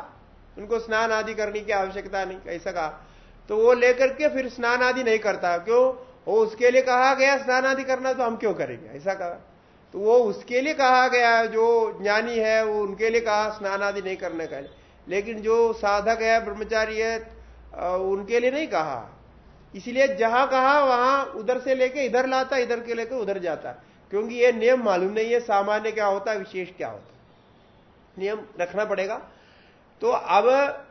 उनको स्नान आदि करने की आवश्यकता नहीं, ऐसा कहा। तो वो लेकर के फिर स्नान आदि नहीं करता। क्यों? वो उसके लिए कहा गया, स्नान आदि करना तो हम क्यों करेंगे? ऐसा कहा। तो वो उसके लिए कहा गया जो ज्ञानी है, वो उनके लिए कहा, स्नान आदि नहीं करने का लेकिन जो साधक है, ब्रह्मचारी है उनके लिए नहीं कहा। इसलिए जहाँ कहा, वहाँ उधर से लेके इधर लाता, इधर के लेके उधर जाता। क्योंकि ये नियम मालूम नहीं है, सामान्य क्या होता है, विशेष क्या होता नियम रखना पड़ेगा। तो अब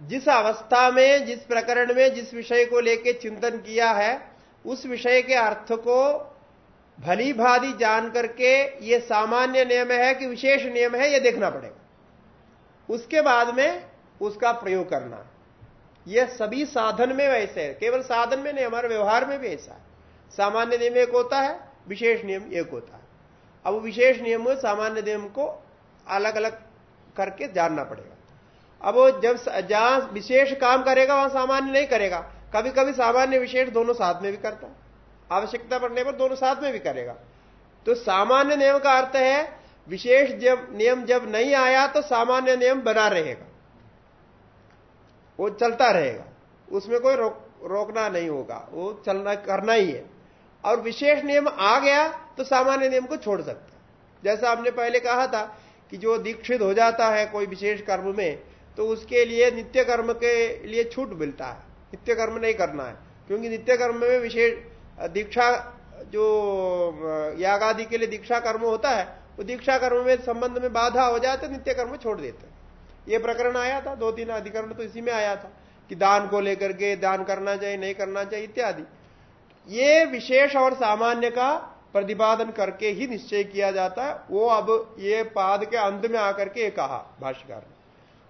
जिस अवस्था में, जिस प्रकरण में, जिस विषय को लेके चिंतन किया है, उस विषय के अर्थ को भली भादी जान करके ये सामान्य नियम है कि विशेष नियम है, ये देखना पड़ेगा। उसके बाद में उसका प्रयोग करना। यह सभी साधन में वैसे है। केवल साधन में नहीं, हमारे व्यवहार में भी ऐसा है। सामान्य नियम एक होता है, विशेष नियम एक होता है। अब विशेष नियम सामान्य नियम को अलग अलग करके जानना पड़ेगा। अब वो जब जहाँ विशेष काम करेगा, वहाँ सामान्य नहीं करेगा। कभी कभी सामान्य विशेष दोनों साथ में भी करता है। आवश्यकता पड़ने पर दोनों साथ में भी करेगा। तो सामान्य नियम का अर्थ है विशेष जब नियम जब नहीं आया तो सामान्य नियम बना रहेगा। वो चलता रहेगा। उसमें कोई रोक, रोकना नहीं होगा। वो चलना करना ही है। और विशेष नियम आ गया तो सामान्य नियम को छोड़ सकता जैसा हमने पहले कहा था कि जो दीक्षित हो जाता है कोई विशेष कर्म में तो उसके लिए नित्य कर्म के लिए छूट मिलता है। नित्य कर्म नहीं करना है क्योंकि नित्य कर्म में विशेष दीक्षा, जो, यागादि के लिए दीक्षा कर्म होता है, वो दीक्षा कर्म में संबंध में बाधा हो जाए तो नित्य कर्म छोड़ देते ये प्रकरण आया था, दो तीन अधिकरण तो इसी में आया था, कि दान को लेकर के दान करना चाहिए, नहीं करना चाहिए, इत्यादि। ये विशेष और सामान्य का प्रतिपादन करके ही निश्चय किया जाता है। वो अब ये पाद के अंत में आकर के कहा, भाष्यकार ने,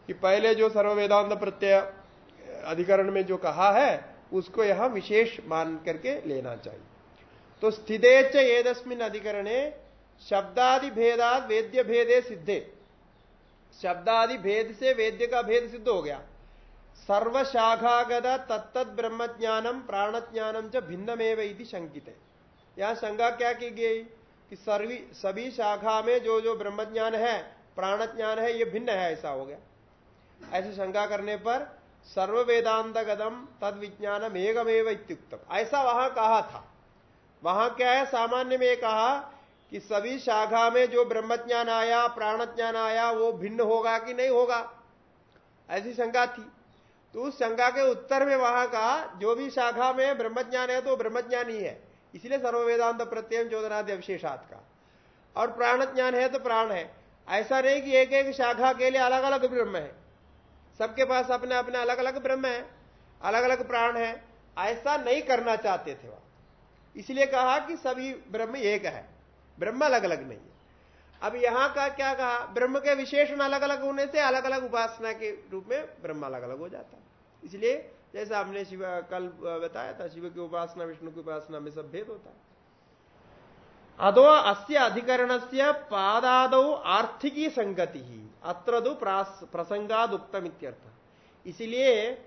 कि पहले जो सर्व वेदांत प्रत्यय अधिकरण में जो कहा है उसको यहाँ विशेष मान करके लेना चाहिए। तो स्थितेच एदस्मिन अधिकरणे शब्दादि भेदाद वेद्य भेदे सिद्धे। शब्दादि भेद से वेद्य का भेद सिद्ध हो गया। सर्व सर्वशाखागत तत्त ब्रह्म ज्ञानम प्राण ज्ञानम च भिन्नमेव शंकित। है यहाँ शंका क्या की गई? कि सर्वी सभी शाखा में जो जो ब्रह्म ज्ञान है प्राण ज्ञान है, ये भिन्न है, ऐसा हो गया। ऐसी शंका करने पर सर्व वेदांत गदम तद विज्ञानम एकमेव इत्युक्तम ऐसा वहाँ कहा था। वहाँ क्या है? सामान्य में कहा कि सभी शाखा में जो ब्रह्मज्ञान आया प्राण ज्ञान आया, वो भिन्न होगा कि नहीं होगा? ऐसी शंका थी। तो उस शंका के उत्तर में वहाँ कहा, जो भी शाखा में ब्रह्मज्ञान है तो ब्रह्मज्ञान ही है। इसलिए सर्व वेदांत प्रत्यय चौदनादि अविशेषात का और प्राण ज्ञान है तो प्राण है। ऐसा नहीं कि एक एक शाखा के लिए अलग अलग ब्रह्म है। सबके पास अपने अपने अलग अलग ब्रह्म है अलग अलग प्राण है, ऐसा नहीं करना चाहते थे वह। इसलिए कहा कि सभी ब्रह्म एक है, ब्रह्म अलग अलग नहीं है। अब यहाँ का क्या कहा? ब्रह्म के विशेषण अलग अलग होने से अलग अलग उपासना के रूप में ब्रह्म अलग अलग हो जाता है। इसलिए जैसा हमने शिव, कल बताया था, शिव की उपासना, विष्णु की उपासना में सब भेद होता है। अदो अस्य अधिकरण से पादाद आर्थिकी संगति। ही अत्र दो प्रसंगाद उत्तम इत्यर्थ इसलिए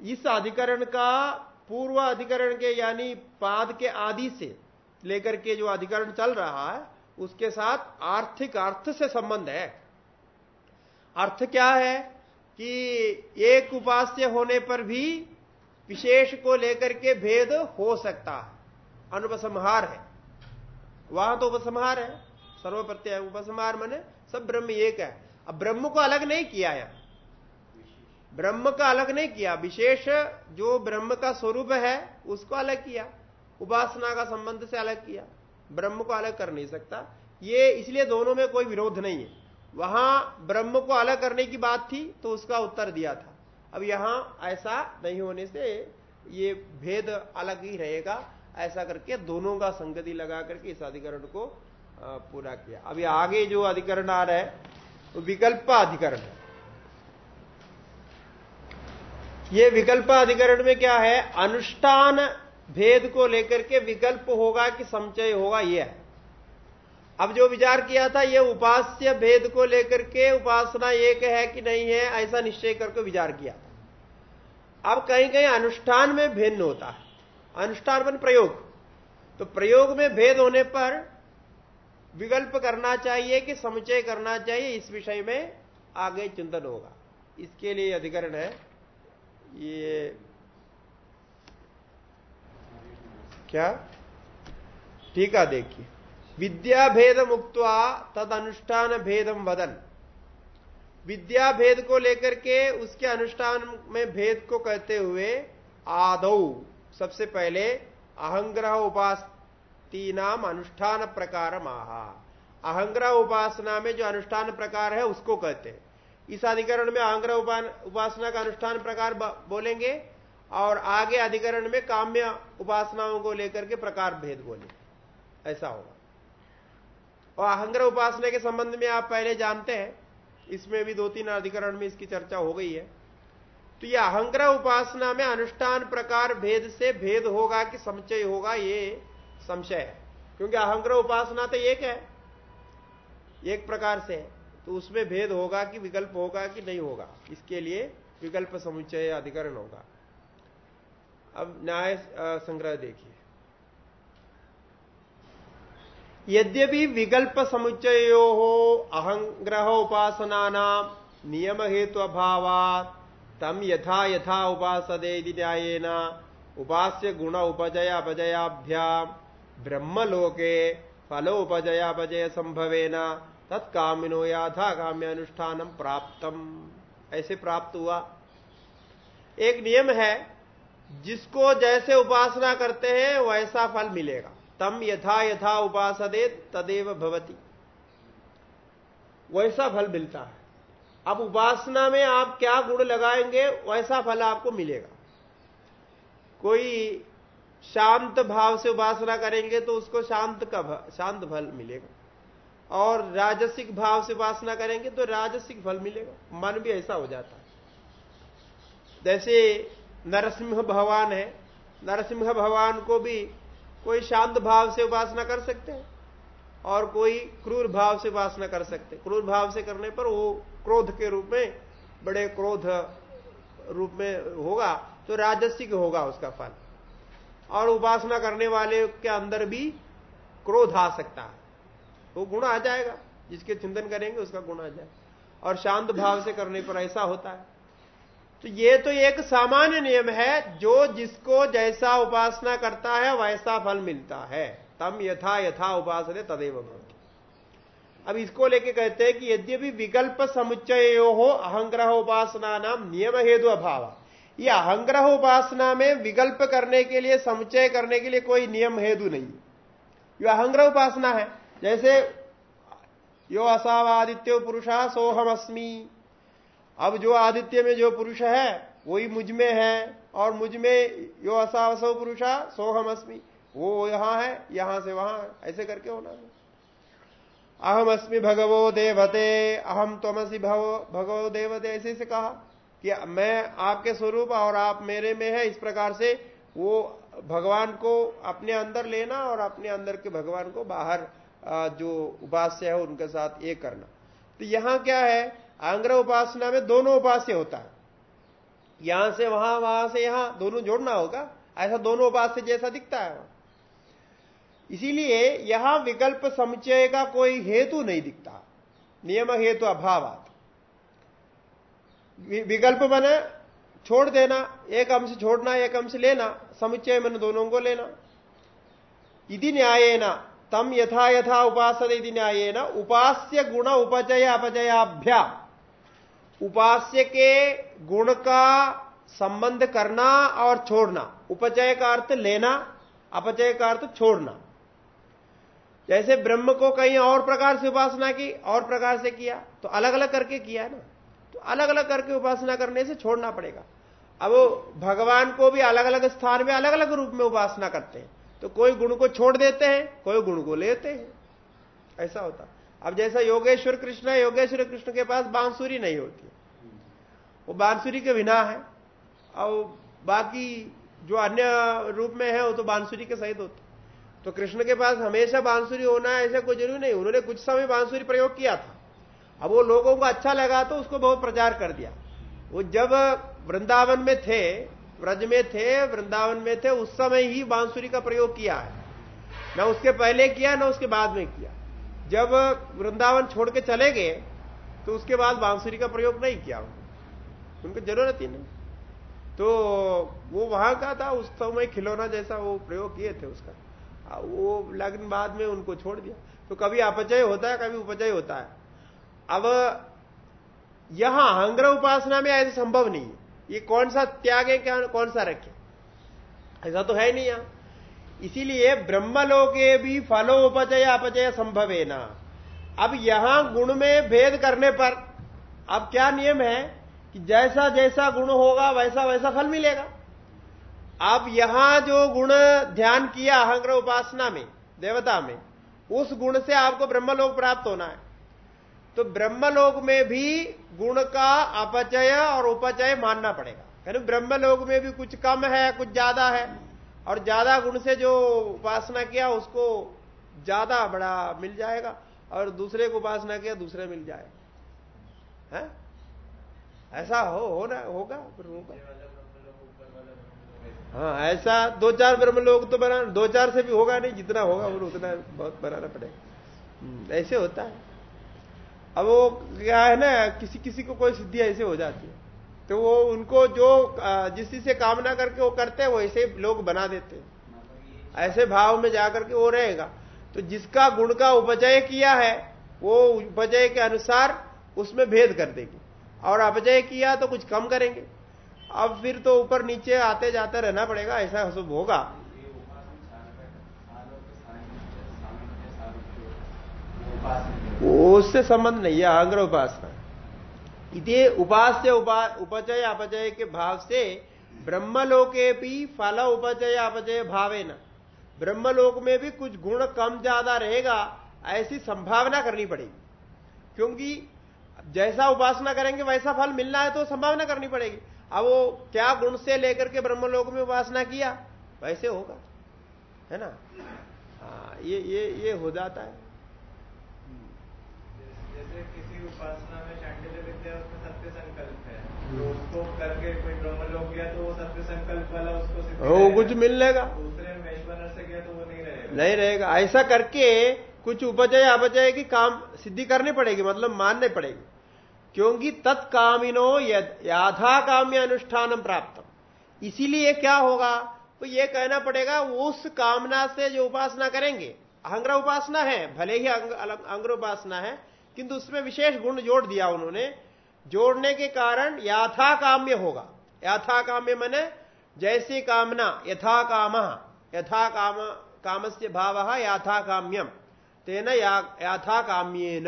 इस अधिकरण का पूर्व अधिकरण के यानी पाद के आदि से लेकर के जो अधिकरण चल रहा है, उसके साथ आर्थिक अर्थ से संबंध है। अर्थ क्या है कि एक उपास्य होने पर भी विशेष को लेकर के भेद हो सकता है। अनुपसंहार है। वहाँ तो उपसंहार है। सर्व प्रत्यय उपसंहार माने सब ब्रह्म एक है। अब ब्रह्म को अलग नहीं किया यहाँ ब्रह्म का अलग नहीं किया। विशेष जो ब्रह्म का स्वरूप है, उसको अलग किया। उपासना का संबंध से अलग किया। ब्रह्म को अलग कर नहीं सकता। ये इसलिए दोनों में कोई विरोध नहीं है। वहाँ ब्रह्म को अलग करने की बात थी तो उसका उत्तर दिया था। अब यहाँ ऐसा नहीं होने से ये भेद अलग ही रहेगा। ऐसा करके दोनों का संगति लगा करके इस अधिकरण को पूरा किया। अभी आगे जो अधिकरण आ रहा है वो विकल्प अधिकरण है। ये विकल्प अधिकरण में क्या है? अनुष्ठान भेद को लेकर के विकल्प होगा कि संचय होगा यह है। अब जो विचार किया था यह उपास्य भेद को लेकर के उपासना एक है कि नहीं है, ऐसा निश्चय करके विचार किया था। अब कहीं कहीं अनुष्ठान में भिन्न होता है। अनुष्ठान बन प्रयोग। तो प्रयोग में भेद होने पर विकल्प करना चाहिए कि समुचय करना चाहिए, इस विषय में आगे चिंतन होगा। इसके लिए अधिकरण है। ये क्या? ठीक है देखिए। विद्या भेद मुक्त तद अनुष्ठान भेदम वदन। विद्या भेद को लेकर के उसके अनुष्ठान में भेद को कहते हुए आदौ, सबसे पहले अहंग्रह उपासती नाम अनुष्ठान प्रकार महा अहंग्रह उपासना में जो अनुष्ठान प्रकार है, उसको कहते हैं। इस अधिकरण में अहंग्रह उपासना का अनुष्ठान प्रकार बोलेंगे और आगे अधिकरण में काम्य उपासनाओं को लेकर के प्रकार भेद बोले ऐसा होगा। और अहंग्रह उपासना के संबंध में आप पहले जानते हैं। इसमें भी दो तीन अधिकरण में इसकी चर्चा हो गई है। तो यह अहंग्रह उपासना में अनुष्ठान प्रकार भेद से भेद होगा कि संचय होगा, ये संशय है। क्योंकि अहंग्रह उपासना तो एक है। एक प्रकार से तो उसमें भेद होगा कि विकल्प होगा कि नहीं होगा। इसके लिए विकल्प समुच्चय अधिकरण होगा। अब न्याय संग्रह देखिए। यद्यपि विकल्प समुच्चयो हो अहंग्रह उपासना नाम नियम हेतु अभाव तम यथा यथा उपासदे न्यायेन उपास्य गुण उपजय अपजयाभ्याम। ब्रह्मलोके फलोपजयापजय संभवेन, तत्कामिनो याथा काम्य अनुष्ठानम प्राप्तम। ऐसे प्राप्त हुआ। एक नियम है, जिसको जैसे उपासना करते हैं, वैसा फल मिलेगा। तम यथा यथा उपासदे, तदेव भवती। वैसा फल मिलता है। अब उपासना में आप क्या गुण लगाएँगे, वैसा फल आपको मिलेगा। कोई शांत भाव से उपासना करेंगे तो उसको शांत का शांत फल मिलेगा। और राजसिक भाव से उपासना करेंगे तो राजसिक फल मिलेगा। मन भी ऐसा हो जाता है। जैसे नरसिंह भगवान है, नरसिंह भगवान को भी कोई शांत भाव से उपासना कर सकते हैं और कोई क्रूर भाव से उपासना कर सकते हैं। क्रूर भाव से करने पर वो क्रोध के रूप में, बड़े क्रोध रूप में होगा तो राजस्विक होगा उसका फल। और उपासना करने वाले के अंदर भी क्रोध आ सकता है। वो गुण आ जाएगा, जिसके चिंतन करेंगे उसका गुण आ जाएगा। और शांत भाव से करने पर ऐसा होता है। तो ये तो एक सामान्य नियम है, जो जिसको जैसा उपासना करता है, वैसा फल मिलता है। तम यथा यथा उपासने तदेव भवती। अब इसको लेके कहते हैं कि यद्यपि विकल्प समुच्चय हो, अहंग्रह उपासना नाम नियम हेतु अभाव। ये अहंग्रह उपासना में विकल्प करने के लिए समुचय करने के लिए कोई नियम हेतु नहीं। ये अहंग्रह उपासना है। जैसे, यो असावादित्यो पुरुषा सोहम अस्मी अब जो आदित्य में जो पुरुष है, वही मुझमें है, और मुझमें यो असावसव पुरुषा सोहम अस्मी वो यहाँ है, यहाँ से वहाँ ऐसे करके होना है। अहम अस्मि भगवो देवते अहम तमसी भगवो देवते, ऐसे से कहा। कि मैं आपके स्वरूप और आप मेरे में है, इस प्रकार से वो भगवान को अपने अंदर लेना और अपने अंदर के भगवान को बाहर जो उपास्य है उनके साथ एक करना। तो यहाँ क्या है? आंग्र उपासना में दोनों उपास्य होता है। यहाँ से वहाँ वहाँ से यहाँ, दोनों जोड़ना होगा। ऐसा दोनों उपास्य जैसा दिखता है इसीलिए यहाँ विकल्प समुचय का कोई हेतु नहीं दिखता। नियम हेतु अभाव विकल्प बने, छोड़ देना, एक अंश छोड़ना, एक अंश लेना, समुच्चय मन दोनों को लेना। यदि न्याय ना तम यथा यथा उपासद यदि न्याय न उपास्य गुण उपचय अपचयाभ्या उपास्य के गुण का संबंध करना और छोड़ना उपचय का अर्थ लेना अपचय का अर्थ छोड़ना। जैसे ब्रह्म को कहीं और प्रकार से उपासना की, और प्रकार से किया तो अलग अलग करके किया ना। तो अलग अलग करके उपासना करने से छोड़ना पड़ेगा। अब वो भगवान को भी अलग अलग स्थान में अलग अलग रूप में उपासना करते हैं। तो कोई गुण को छोड़ देते हैं, कोई गुण को लेते हैं। ऐसा होता। अब जैसा योगेश्वर कृष्ण है, योगेश्वर कृष्ण के पास बांसुरी नहीं होती। वो बांसुरी के बिना है। और बाकी जो अन्य रूप में है, वो तो बांसुरी के सहित होते। तो कृष्ण के पास हमेशा बांसुरी होना ऐसा कोई ज़रूरी नहीं। उन्होंने कुछ समय बांसुरी प्रयोग किया था। अब वो लोगों को अच्छा लगा तो उसको बहुत प्रचार कर दिया। वो जब वृंदावन में थे व्रज में थे, वृंदावन में थे, उस समय ही बांसुरी का प्रयोग किया है। न उसके पहले किया, न उसके बाद में किया। जब वृंदावन छोड़ के चले गए तो उसके बाद बांसुरी का प्रयोग नहीं किया उनको ज़रूरत ही नहीं। तो वो वहाँ का था, उस समय खिलौना जैसा वो प्रयोग किए थे उसका। वो लगन बाद में उनको छोड़ दिया। तो कभी अपचय होता है, कभी उपचय होता है। अब यहाँ अहंग्रह उपासना में ऐसा संभव नहीं है। ये कौन सा त्याग है, क्या, कौन सा रखे ऐसा तो है नहीं यहाँ। इसीलिए ब्रह्मलोके भी फलो उपचय अपचय संभव है ना अब यहाँ गुण में भेद करने पर अब क्या नियम है कि जैसा जैसा गुण होगा, वैसा वैसा फल मिलेगा। अब यहाँ जो गुण ध्यान किया अहंग्रह उपासना में, देवता में, उस गुण से आपको ब्रह्मलोक प्राप्त होना है। तो ब्रह्मलोक में भी गुण का अपचय और उपचय मानना पड़ेगा। यानी ब्रह्मलोक में भी कुछ कम है कुछ ज़्यादा है और ज़्यादा गुण से जो उपासना किया उसको ज़्यादा बड़ा मिल जाएगा और दूसरे को उपासना किया दूसरे मिल जाएगा। है? ऐसा हो होना होगा होगा। हाँ ऐसा दो चार ब्रह्म लोग तो बना दो चार से भी होगा नहीं जितना होगा वो उतना बहुत बनाना पड़ेगा। हम्म, ऐसे होता है। अब वो क्या है ना, किसी किसी को कोई सिद्धि ऐसे हो जाती है। तो वो उनको जो जिस से कामना करके वो करते हैं, वैसे लोग बना देते हैं। ऐसे भाव में जाकर के वो रहेगा। तो जिसका गुण का उपजय किया है, वो उपजय के अनुसार उसमें भेद कर देगी। और अपजय किया तो कुछ कम करेंगे। अब फिर तो ऊपर नीचे आते जाते रहना पड़ेगा, ऐसा सब होगा। उससे संबंध नहीं है आंग्र उपासना। इति उपास्य उपा, उपचय अपचय के भाव से ब्रह्मलोके भी फल उपचय अपचय भावे न। ब्रह्मलोक में भी कुछ गुण कम ज़्यादा रहेगा ऐसी संभावना करनी पड़ेगी। क्योंकि जैसा उपासना करेंगे वैसा फल मिलना है तो संभावना करनी पड़ेगी। अब वो क्या गुण से लेकर के ब्रह्मलोक में उपासना किया? वैसे होगा। है ना? हाँ ये ये ये हो जाता है। जैसे किसी उपासना में शांडिल्य विद्या उसमें सत्य संकल्प है। तो उसको करके कोई ब्रह्मलोक गया तो वो सत्य संकल्प वाला उसको वो कुछ मिल लेगा। दूसरे में से गया तो वो नहीं रहेगा। नहीं रहेगा। ऐसा करके कुछ उपजय अपजय की काम सिद्धि करनी पड़ेगी मतलब मानने पड़ेगी। क्योंकि तत्कामिनो याथा काम्य अनुष्ठान प्राप्त इसीलिए क्या होगा? तो ये कहना पड़ेगा उस कामना से जो उपासना करेंगे अहंग्र उपासना है भले ही अंग्र उपासना है किंतु उसमें विशेष गुण जोड़ दिया उन्होंने। जोड़ने के कारण याथा काम्य होगा। याथा काम्य मैने जैसी कामना यथा काम यथा काम काम से भाव याथा काम्यम तेना याथा काम्येन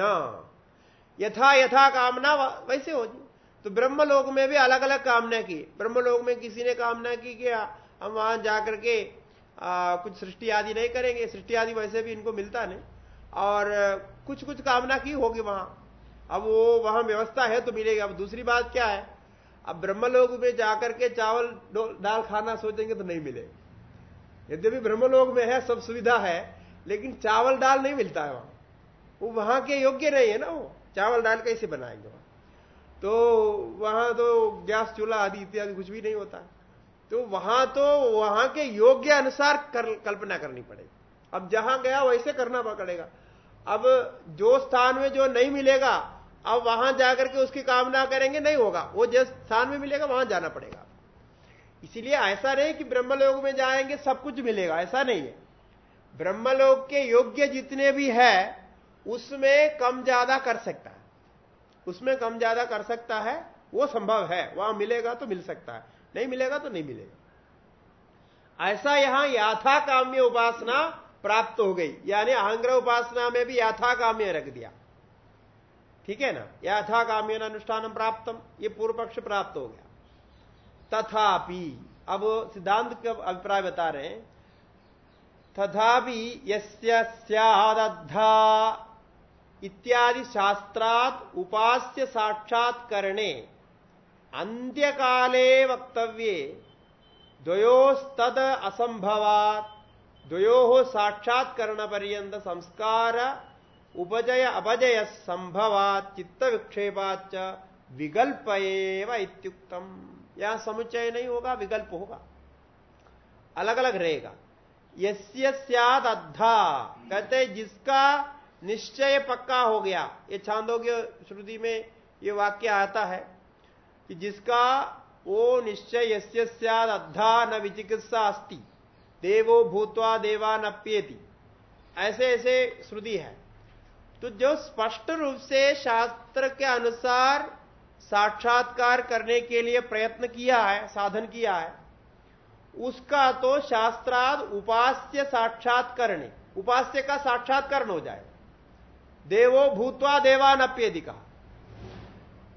यथा यथा कामना वैसे हो तो ब्रह्मलोक में भी अलग अलग कामना की। ब्रह्मलोक में किसी ने कामना की कि हम वहाँ जाकर के आ, कुछ सृष्टि आदि नहीं करेंगे। सृष्टि आदि वैसे भी इनको मिलता नहीं। और कुछ कुछ कामना की होगी वहाँ। अब वो वहाँ व्यवस्था है तो मिलेगी। अब दूसरी बात क्या है? अब ब्रह्मलोक में जाकर के चावल दाल खाना सोचेंगे तो नहीं मिलेगा। यद्यपि ब्रह्मलोक में है, सब सुविधा है, लेकिन चावल दाल नहीं मिलता है वहाँ। वो वहाँ के योग्य नहीं है ना वो। चावल दाल कैसे बनाएँगे वहाँ? तो वहाँ तो गैस, चूल्हा आदि इत्यादि कुछ भी नहीं होता। तो वहाँ तो वहाँ के योग्य अनुसार कल्पना करनी पड़ेगी। अब जहाँ गया वैसे करना पड़ेगा। अब जो स्थान में जो नहीं मिलेगा, अब वहाँ जाकर के उसकी कामना करेंगे, नहीं होगा। वो जिस स्थान में मिलेगा, वहाँ जाना पड़ेगा। इसीलिए ऐसा नहीं कि ब्रह्मलोक में जाएँगे, सब कुछ मिलेगा। ऐसा नहीं है। ब्रह्मलोक के योग्य जितने भी है, उसमें कम ज़्यादा कर सकता है। उसमें कम ज़्यादा कर सकता है, वो संभव है। वहाँ मिलेगा तो मिल सकता है। नहीं मिलेगा तो नहीं मिलेगा। ऐसा यहाँ याथा काम्य उपासना प्राप्त हो गई। यानी अहंग्रह उपासना में भी याथा काम्य रख दिया। ठीक है ना? याथा काम्य अनुष्ठान प्राप्तम। ये पूर्व पक्ष प्राप्त हो गया। तथापि, अब सिद्धांत का अभिप्राय बता रहे हैं, तथापि यद्धा इत्यादि शास्त्रात उपास्य साक्षात्करणे अंत्यकाले वक्तव्ये द्वयोस्तद असंभवात द्वयो साक्षात्करण पर्यंत संस्कार उपजय अपजय संभवात चित्त विक्षेपाच विकल्प इत्युक्तम। यहाँ समुच्चय नहीं होगा विकल्प होगा। अलग अलग रहेगा। यस्य कहते जिसका निश्चय पक्का हो गया। ये छांदोग्य श्रुति में ये वाक्य आता है कि जिसका वो निश्चय, यस्य सियाद अद्धा न विचिकित्सा अस्ति। देवो भूतवा देवा नप्येति ऐसे ऐसे श्रुति है। तो जो स्पष्ट रूप से शास्त्र के अनुसार साक्षात्कार करने के लिए प्रयत्न किया है, साधन किया है, उसका तो शास्त्राद उपास्य साक्षात्करण, उपास्य का साक्षात्करण हो जाए। देवो भूतवा देवानप्यदि कहा।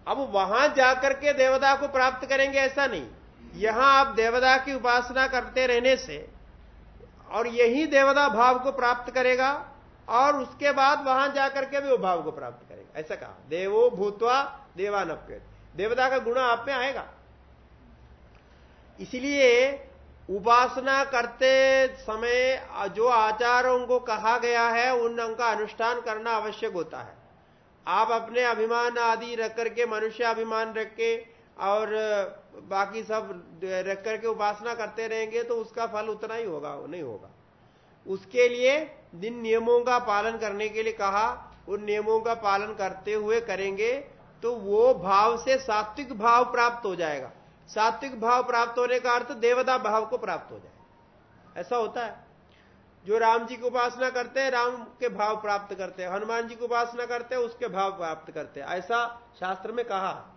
अब वहाँ जाकर के देवता को प्राप्त करेंगे ऐसा नहीं। यहाँ आप देवता की उपासना करते रहने से और यही देवता भाव को प्राप्त करेगा, और उसके बाद वहाँ जाकर के भी वो भाव को प्राप्त करेगा। ऐसा कहा। देवो भूतवा देवानप्य। देवता का गुण आप में आएगा। इसलिए उपासना करते समय जो आचारों को कहा गया है, उन का अनुष्ठान करना आवश्यक होता है। आप अपने अभिमान आदि रख करके, मनुष्य अभिमान रख के और बाकी सब रख करके उपासना करते रहेंगे तो उसका फल उतना ही होगा नहीं होगा। उसके लिए जिन नियमों का पालन करने के लिए कहा, उन नियमों का पालन करते हुए करेंगे तो वो भाव से सात्विक भाव प्राप्त हो जाएगा। सात्विक भाव प्राप्त होने का अर्थ देवता भाव को प्राप्त हो जाए। ऐसा होता है। जो राम जी की उपासना करते हैं, राम के भाव प्राप्त करते हैं, हनुमान जी की उपासना करते हैं, उसके भाव प्राप्त करते हैं। ऐसा शास्त्र में कहा।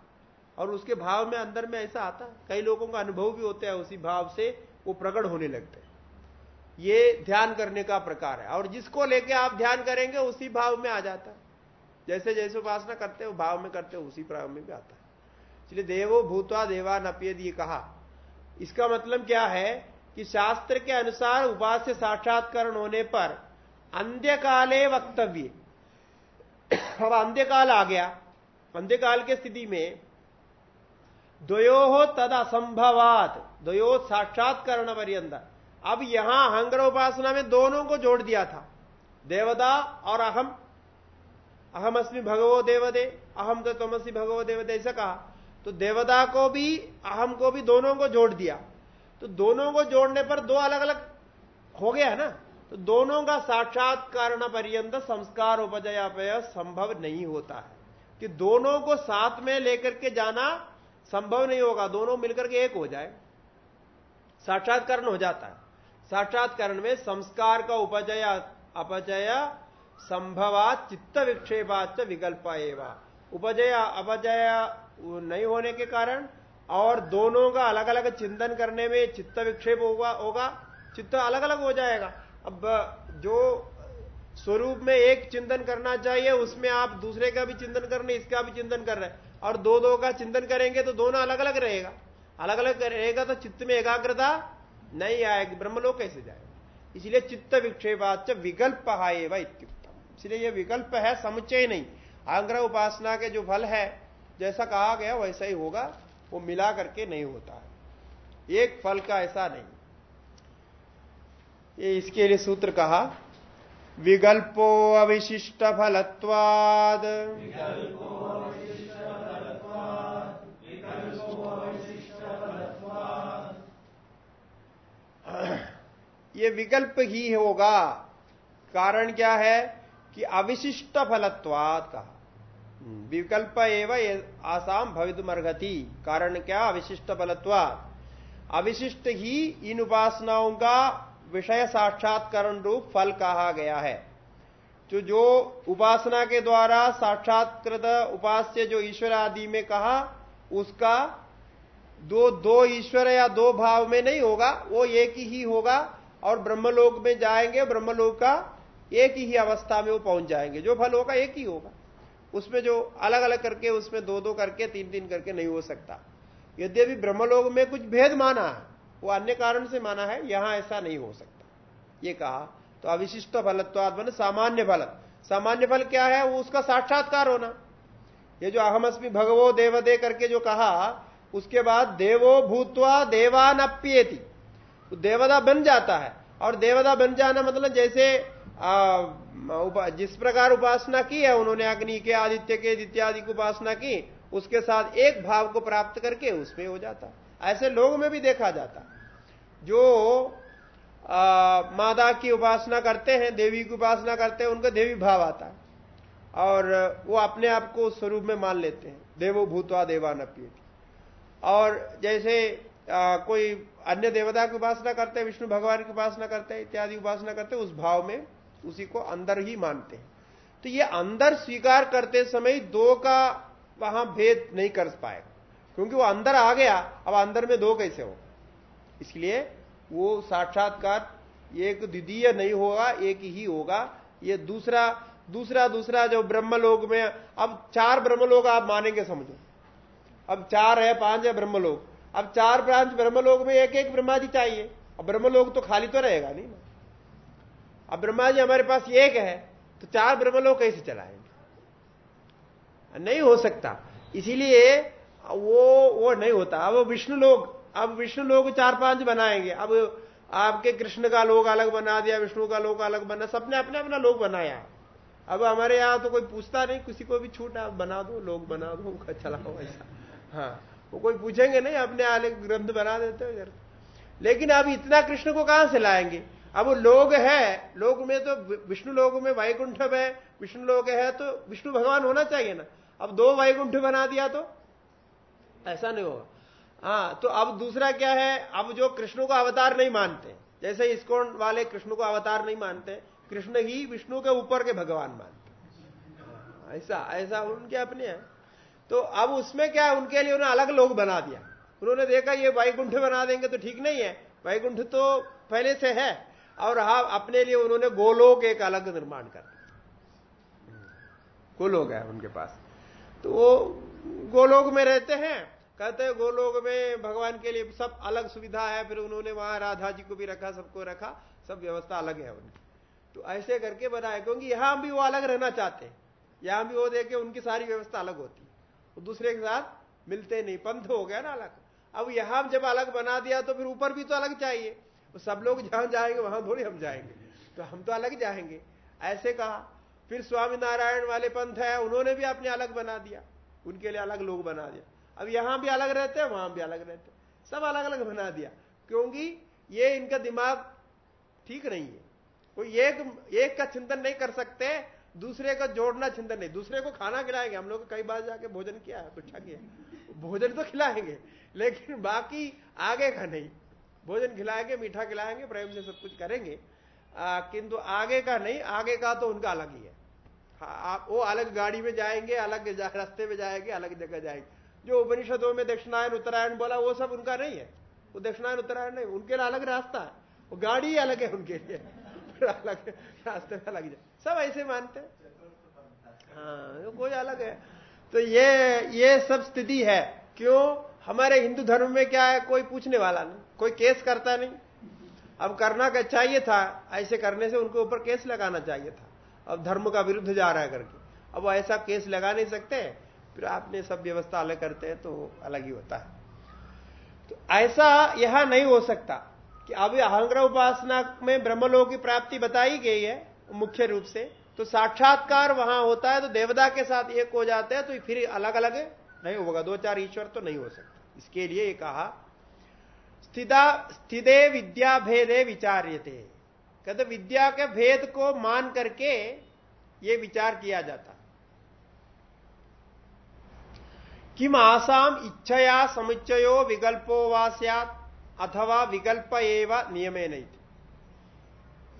और उसके भाव में अंदर में ऐसा आता है। कई लोगों का अनुभव भी होता है, उसी भाव से वो प्रकट होने लगते हैं। ये ध्यान करने का प्रकार है। और जिसको लेके आप ध्यान करेंगे, उसी भाव में आ जाता है। जैसे जैसे उपासना करते हो भाव में करते हो, उसी भाव में भी आता है। इसलिए देवो भूतवा देवा नपियद ये कहा। इसका मतलब क्या है कि शास्त्र के अनुसार उपास्य साक्षात्करण होने पर अंत्यकाले वक्तव्य। अब अंत्यकाल आ गया। अंत्यकाल के स्थिति में द्वयो तद असंभवात द्वयो साक्षात्करण पर्यंत अब यहाँ अहंग्र उपासना में दोनों को जोड़ दिया था। देवदा और अहम। अहम अस्मी भगवो देवदे अहम तो तमसी भगवो देवदे ऐसा कहा। तो देवदा को भी, अहम को भी दोनों को जोड़ दिया। तो दोनों को जोड़ने पर दो अलग अलग हो गया है ना? तो दोनों का साक्षात्कार पर्यंत संस्कार उपजयापय संभव नहीं होता है। कि दोनों को साथ में लेकर के जाना संभव नहीं होगा, दोनों मिलकर के एक हो जाए। साक्षात्करण हो जाता है। साक्षात्करण में संस्कार का उपजय, अपजय संभवा चित्त विक्षेपाच विकल्प एवं। उपजय, अपजय नहीं होने के कारण और दोनों का अलग अलग चिंतन करने में चित्त विक्षेप होगा होगा, चित्त अलग अलग हो जाएगा। अब जो स्वरूप में एक चिंतन करना चाहिए, उसमें आप दूसरे का भी चिंतन करने इसका भी चिंतन कर रहे हैं। और दो दो का चिंतन करेंगे तो दोनों अलग अलग रहेगा। अलग अलग रहेगा तो चित्त में एकाग्रता नहीं आएगी, ब्रह्मलोक कैसे जाएगा? इसलिए चित्त विक्षेपाच विकल्प हाएव इत्युक्तम। इसलिए यह विकल्प है, समुच्चय नहीं। आग्रह उपासना के जो फल है, जैसा कहा गया वैसा ही होगा, वो मिला करके नहीं होता है। एक फल का ऐसा नहीं। ये इसके लिए सूत्र कहा, विकल्पो अविशिष्ट फलत्वाद। ये विकल्प ही होगा। कारण क्या है? कि अविशिष्ट फलत्वाद कहा। विकल्प एवं आसाम भवितुमर्घति कारण क्या? अविशिष्ट फलत्वाद अविशिष्ट ही इन उपासनाओं का विषय साक्षात्करण रूप फल कहा गया है। जो जो उपासना के द्वारा साक्षात्कृत उपास्य जो ईश्वर आदि में कहा, उसका दो दो ईश्वर या दो भाव में नहीं होगा, वो एक ही होगा और ब्रह्मलोक में जाएँगे, ब्रह्मलोक का एक ही अवस्था में वो पहुँच जाएँगे। जो फल होगा एक ही होगा। उसमें जो अलग अलग करके, उसमें दो दो करके, तीन तीन करके नहीं हो सकता। यद्यपि ब्रह्मलोक में कुछ भेद माना है, वो अन्य कारण से माना है, यहाँ ऐसा नहीं हो सकता। ये कहा तो अविशिष्ट फलत्वाद मान सामान्य फल। सामान्य फल क्या है? वो उसका साक्षात्कार होना। ये जो अहमअस्मी भगवो देवदे करके जो कहा उसके बाद देवो भूतवा देवान अप्येति तो देवदा बन जाता है। और देवदा बन जाना मतलब जैसे आ, जिस प्रकार उपासना की है उन्होंने अग्नि के आदित्य के इत्यादि की उपासना की उसके साथ एक भाव को प्राप्त करके उसमें हो जाता। ऐसे लोग में भी देखा जाता। जो आ, मादा की उपासना करते हैं देवी की उपासना करते हैं उनका देवी भाव आता है। और वो अपने आप को स्वरूप में मान लेते हैं। देवो भूतवा देवान और जैसे आ, कोई अन्य देवता की उपासना करते हैं विष्णु भगवान की उपासना करते हैं इत्यादि उपासना करते हैं उस भाव में उसी को अंदर ही मानते हैं। तो ये अंदर स्वीकार करते समय दो का वहाँ भेद नहीं कर पाए क्योंकि वो अंदर आ गया अब अंदर में दो कैसे हो? इसलिए वो साक्षात्कार एक द्वितीय नहीं होगा एक ही होगा। ये दूसरा दूसरा दूसरा जो ब्रह्मलोक में अब चार ब्रह्मलोक आप मानेंगे समझो। अब चार है, पाँच है ब्रह्मलोक। अब चार पाँच ब्रह्मलोक में एक एक ब्रह्मा जी चाहिए। अब ब्रह्मलोक तो खाली तो रहेगा नहीं ना। अब ब्रह्मा जी हमारे पास एक है तो चार ब्रह्मलोक कैसे चलाएँगे? नहीं हो सकता। इसीलिए वो वो नहीं होता। अब विष्णु लोग अब विष्णु लोग चार पाँच बनाएँगे। अब आपके कृष्ण का लोग अलग बना दिया, विष्णु का लोग अलग बना, सबने अपने अपना लोग बनाया। अब हमारे यहाँ तो कोई पूछता नहीं, किसी को भी छूट आप बना दो लोग बना दो, चलाओ ऐसा। हाँ वो कोई पूछेंगे नहीं, अपने आले ग्रंथ बना देते हो इधर। लेकिन अब इतना कृष्ण को कहाँ से लाएँगे? अब लोग है, लोग में तो विष्णु लोग में वायुकुंठ है विष्णु लोग है तो विष्णु भगवान होना चाहिए ना। अब दो वायुकुंठ बना दिया तो ऐसा नहीं होगा। हाँ तो अब दूसरा क्या है? अब जो कृष्ण को अवतार नहीं मानते, जैसे इसकोन वाले कृष्ण को अवतार नहीं मानते, कृष्ण ही विष्णु के ऊपर के भगवान मानते ऐसा ऐसा उनके अपने हैं। तो अब उसमें क्या उनके लिए उन्होंने अलग लोग बना दिया। उन्होंने देखा, ये वैकुंठ बना देंगे तो ठीक नहीं है। वैकुंठ तो पहले से है। और हाँ अपने लिए उन्होंने गोलोक एक अलग निर्माण कर गोलोक है उनके पास। तो वो गोलोक में रहते हैं। कहते हैं, गोलोक में भगवान के लिए सब अलग सुविधा है। फिर उन्होंने वहाँ राधा जी को भी रखा, सबको रखा, सब व्यवस्था अलग है उनकी। तो ऐसे करके बनाया, क्योंकि यहाँ भी वो अलग रहना चाहते हैं। यहाँ भी वो देखे, उनकी सारी व्यवस्था अलग होती है। वो दूसरे के साथ मिलते नहीं, पंथ हो गया ना अलग। अब यहाँ जब अलग बना दिया तो फिर ऊपर भी तो अलग चाहिए। तो सब लोग जहाँ जाएँगे, वहाँ थोड़ी हम जाएँगे। तो हम तो अलग जाएँगे। ऐसे कहा। फिर स्वामी नारायण वाले पंथ है, उन्होंने भी अपने अलग बना दिया। उनके लिए अलग लोग बना दिया। अब यहाँ भी अलग रहते हैं, वहाँ भी अलग रहते हैं। सब अलग अलग बना दिया। क्योंकि ये इनका दिमाग ठीक नहीं है। कोई एक एक का चिंतन नहीं कर सकते दूसरे का जोड़ना चिंतन नहीं दूसरे को खाना खिलाएँगे। हम लोग कई बार जाके भोजन किया है कुछ किया भोजन तो खिलाएँगे लेकिन बाकी आगे का नहीं। भोजन खिलाएँगे मीठा खिलाएँगे प्रेम से सब कुछ करेंगे। किंतु आगे का नहीं आगे का तो उनका अलग ही है। हाँ, वो अलग गाड़ी में जाएँगे अलग जा, रास्ते में जाएँगे अलग जगह जाएँगे। जो उपनिषदों में दक्षिणायन उत्तरायण बोला वो सब उनका नहीं है। वो दक्षिणायन उत्तरायण नहीं उनके लिए अलग रास्ता है। वो गाड़ी अलग है उनके लिए। अलग रास्ते में अलग जाए सब ऐसे मानते हाँ। कोई अलग है। तो ये ये सब स्थिति है। क्यों? हमारे हिंदू धर्म में क्या है? कोई पूछने वाला नहीं। कोई केस करता नहीं। अब करना का चाहिए था? ऐसे करने से उनके ऊपर केस लगाना चाहिए था। अब धर्म का विरुद्ध जा रहा है करके। अब ऐसा केस लगा नहीं सकते। फिर आपने सब व्यवस्था अलग करते हैं तो अलग ही होता है। तो ऐसा यहाँ नहीं हो सकता कि अभी अहंग्रह उपासना में ब्रह्मलोक की प्राप्ति बताई गई है। मुख्य रूप से। तो साक्षात्कार वहाँ होता है तो देवता के साथ एक हो जाते हैं तो फिर अलग अलग नहीं होगा, दो चार ईश्वर तो नहीं हो सकता। इसके लिए ये कहा स्थिदा स्थिदे विद्या भेदे विचार्यते। कहते, विद्या के भेद को मान करके ये विचार किया जाता। किम आसाम इच्छया समुच्चयो विकल्पो वा अथवा विकल्प एवं नियमे नहीं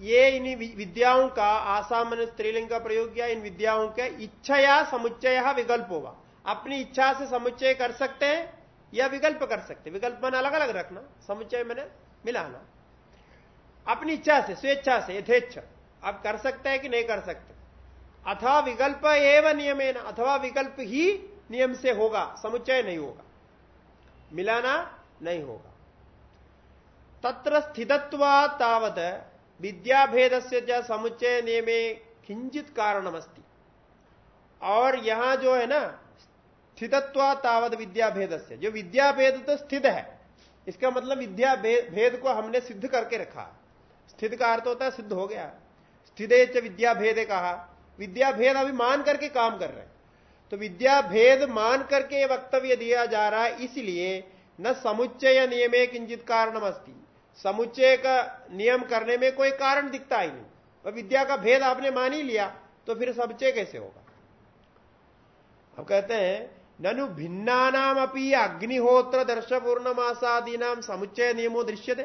ये इन विद्याओं का आसामान्य स्त्रीलिंग का प्रयोग किया, इन विद्याओं के इच्छा या समुच्चय विकल्प होगा अपनी इच्छा से समुच्चय कर सकते हैं या विकल्प कर सकते विकल्प मैंने अलग अलग रखना, समुच्चय मैंने मिलाना। अपनी इच्छा से, स्वेच्छा से, यथेच्छ। आप कर सकते हैं कि नहीं कर सकते? अथवा विकल्प एवं नियम अथवा विकल्प ही नियम से होगा, समुच्चय नहीं होगा। मिलाना नहीं होगा। तत्र स्थितत्वा तावत विद्याभेद से समुच्चय नियमे किंचित कारणमस्ति। और यहाँ जो है ना, स्थितत्वा तावत विद्याभेद से जो विद्याभेद तो स्थित है, इसका मतलब विद्या भेद को हमने सिद्ध करके रखा। स्थित का अर्थ होता है सिद्ध हो गया। स्थित विद्या भेद कहा। विद्या भेद अभी मान करके काम कर रहे हैं। तो विद्या भेद मान करके वक्तव्य दिया जा रहा है, इसलिए न समुच्चय नियमे किंचित कारणम अस्ती समुच्चय का नियम करने में कोई कारण दिखता ही नहीं। और विद्या का भेद आपने मान ही लिया तो फिर समुच्चय कैसे होगा? अब कहते हैं, ननु भिन्ना नाम अपनी अग्निहोत्र दर्श पूर्णमासादी नाम समुच्चय नियमो दृश्य दे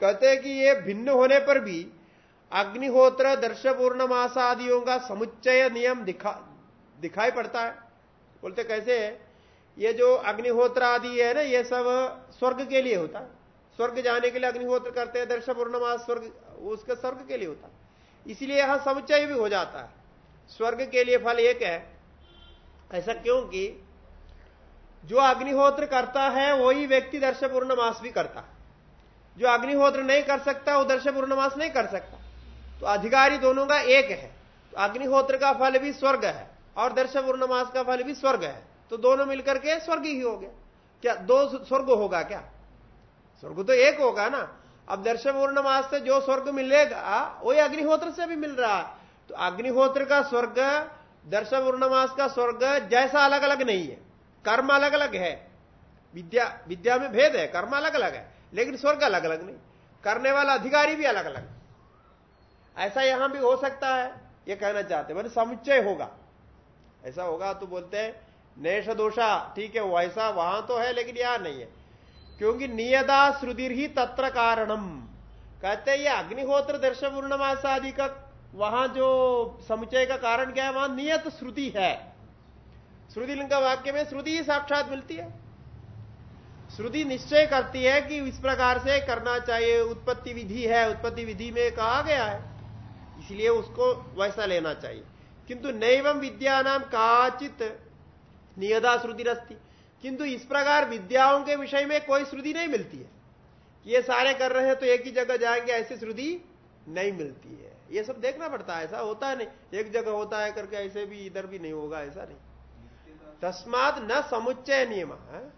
कहते हैं कि ये भिन्न होने पर भी अग्निहोत्र दर्श पूर्णमास आदियों का समुच्चय नियम दिखा, दिखाई पड़ता है। बोलते कैसे है? ये जो अग्निहोत्र आदि है ना, ये सब स्वर्ग के लिए होता है। स्वर्ग जाने के लिए अग्निहोत्र करते हैं दर्श पूर्णमास स्वर्ग, उसके स्वर्ग के लिए होता है। इसलिए यहाँ समुच्चय भी हो जाता है। स्वर्ग के लिए फल एक है। ऐसा क्योंकि जो अग्निहोत्र करता है, वही व्यक्ति दर्श पूर्णमास भी करता है। जो अग्निहोत्र नहीं कर सकता, वो दर्श पूर्णमास नहीं कर सकता। तो अधिकारी दोनों का एक है। तो अग्निहोत्र का फल भी स्वर्ग है, और दर्श पूर्णमास का फल भी स्वर्ग है। तो दोनों मिलकर के स्वर्ग ही हो गया क्या दो स्वर्ग होगा क्या? स्वर्ग तो एक होगा ना। अब दर्श पूर्णमास से जो स्वर्ग मिलेगा, वही अग्निहोत्र से भी मिल रहा है। तो अग्निहोत्र का स्वर्ग दर्श पूर्णमास का स्वर्ग जैसा अलग अलग नहीं है। कर्म अलग अलग है। विद्या विद्या में भेद है, कर्म अलग अलग है। लेकिन स्वर्ग अलग अलग नहीं। करने वाला अधिकारी भी अलग अलग ऐसा यहाँ भी हो सकता है। ये कहना चाहते मैंने समुच्चय होगा। ऐसा होगा तो बोलते हैं नेश दोषा, ठीक है वैसा वहाँ तो है, लेकिन यहाँ नहीं है। क्योंकि नियदा श्रुदिर ही तत्र कारणम कहते हैं, ये अग्निहोत्र दर्श पूर्णमास आदि का वहाँ जो समुचय का कारण क्या है, वहाँ नियत श्रुति है। श्रुतिलिंग वाक्य में श्रुति ही साक्षात मिलती है। श्रुति निश्चय करती है कि इस प्रकार से करना चाहिए, उत्पत्ति विधि है, उत्पत्ति विधि में कहा गया है। इसलिए उसको वैसा लेना चाहिए। किंतु नैवम विद्या नाम काचित नियदा श्रुति रस्ती। किंतु इस प्रकार विद्याओं के विषय में कोई श्रुति नहीं मिलती है। ये सारे कर रहे हैं तो एक ही जगह जाएँगे ऐसी श्रुति नहीं मिलती है। ये सब देखना पड़ता है ऐसा होता है नहीं। एक जगह होता है करके ऐसे भी इधर भी नहीं होगा ऐसा नहीं। तस्मात न समुच्चय नियम है?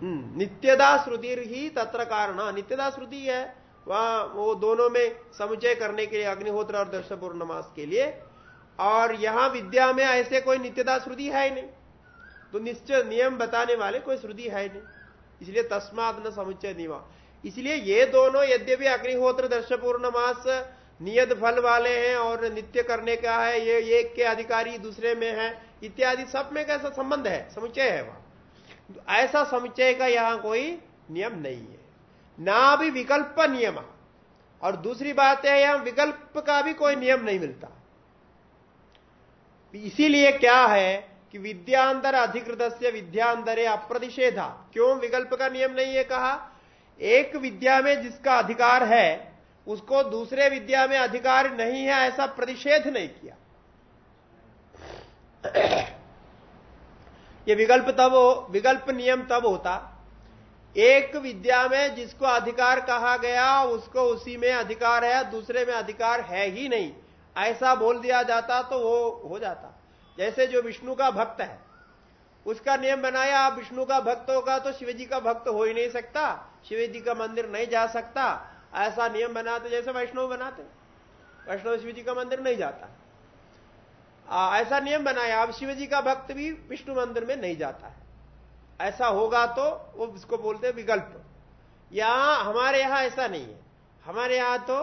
हम्म, नित्यदा श्रुति ही तत्र कारण। हाँ, नित्यदा श्रुति है। वह वो दोनों में समुचय करने के लिए अग्निहोत्र और दर्श पूर्णमास के लिए और यहाँ विद्या में ऐसे कोई नित्यता श्रुति है ही नहीं। तो निश्चय नियम बताने वाले कोई श्रुति है नहीं। इसलिए तस्मात न समुच्चय निवा। इसलिए ये दोनों यद्यपि अग्निहोत्र दर्श पूर्णमास नियत फल वाले हैं और नित्य करने का है, ये एक के अधिकारी दूसरे में है, इत्यादि सब में कैसा संबंध है? समुच्चय है वहाँ। ऐसा समुच्चय का यहाँ कोई नियम नहीं है। ना भी विकल्प नियम। और दूसरी बात है, यहाँ विकल्प का भी कोई नियम नहीं मिलता। इसीलिए क्या है कि विद्यांतर अधिकृत से विद्यांतरे अप्रतिषेधा। क्यों विकल्प का नियम नहीं है कहा? एक विद्या में जिसका अधिकार है, उसको दूसरे विद्या में अधिकार नहीं है, ऐसा प्रतिषेध नहीं किया। ये विकल्प तब विकल्प नियम तब होता। एक विद्या में जिसको अधिकार कहा गया, उसको उसी में अधिकार है, दूसरे में अधिकार है ही नहीं। ऐसा बोल दिया जाता तो वो हो जाता। जैसे जो विष्णु का भक्त है उसका नियम बनाया आप विष्णु का भक्त होगा तो शिव जी का भक्त हो ही नहीं सकता शिव जी का मंदिर नहीं जा सकता। ऐसा नियम बनाते जैसे वैष्णव बनाते वैष्णव शिव जी का मंदिर नहीं जाता। आ, ऐसा नियम बनाया अब शिव जी का भक्त भी विष्णु मंदिर में नहीं जाता है। ऐसा होगा तो वो इसको बोलते विकल्प। यहाँ हमारे यहाँ ऐसा नहीं है। हमारे यहाँ तो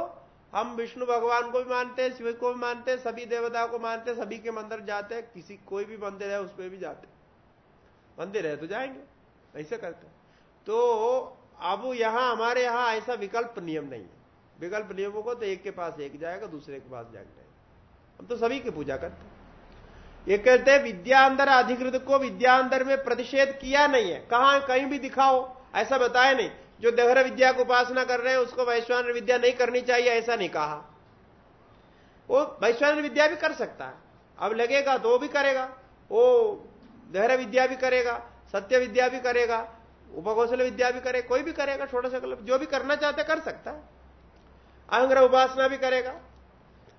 हम विष्णु भगवान को भी मानते हैं, शिव को भी मानते हैं, सभी देवताओं को मानते हैं, सभी के मंदिर जाते हैं, किसी कोई भी मंदिर है, उस पर भी जाते मंदिर है तो जाएँगे, ऐसे करते तो अब यहाँ, हमारे यहाँ ऐसा विकल्प नियम नहीं है। विकल्प नियमों को तो एक के पास एक जाएगा, दूसरे के पास जाएगा हम तो सभी की पूजा करते हैं। ये कहते हैं, विद्यांतर अधिकृत को विद्यांतर में प्रतिषेध किया नहीं है। कहा कहीं भी दिखाओ, ऐसा बताया नहीं। जो देहर विद्या को उपासना कर रहे हैं, उसको वैश्वान विद्या नहीं करनी चाहिए, ऐसा नहीं कहा। वो वैश्वान विद्या भी कर सकता है। अब लगेगा तो भी करेगा। वो देहर विद्या भी करेगा, सत्य विद्या भी करेगा, उपकौशल विद्या भी करे, कोई भी करेगा, छोटा सा जो भी करना चाहते कर सकता है। अहंग्रह उपासना भी करेगा।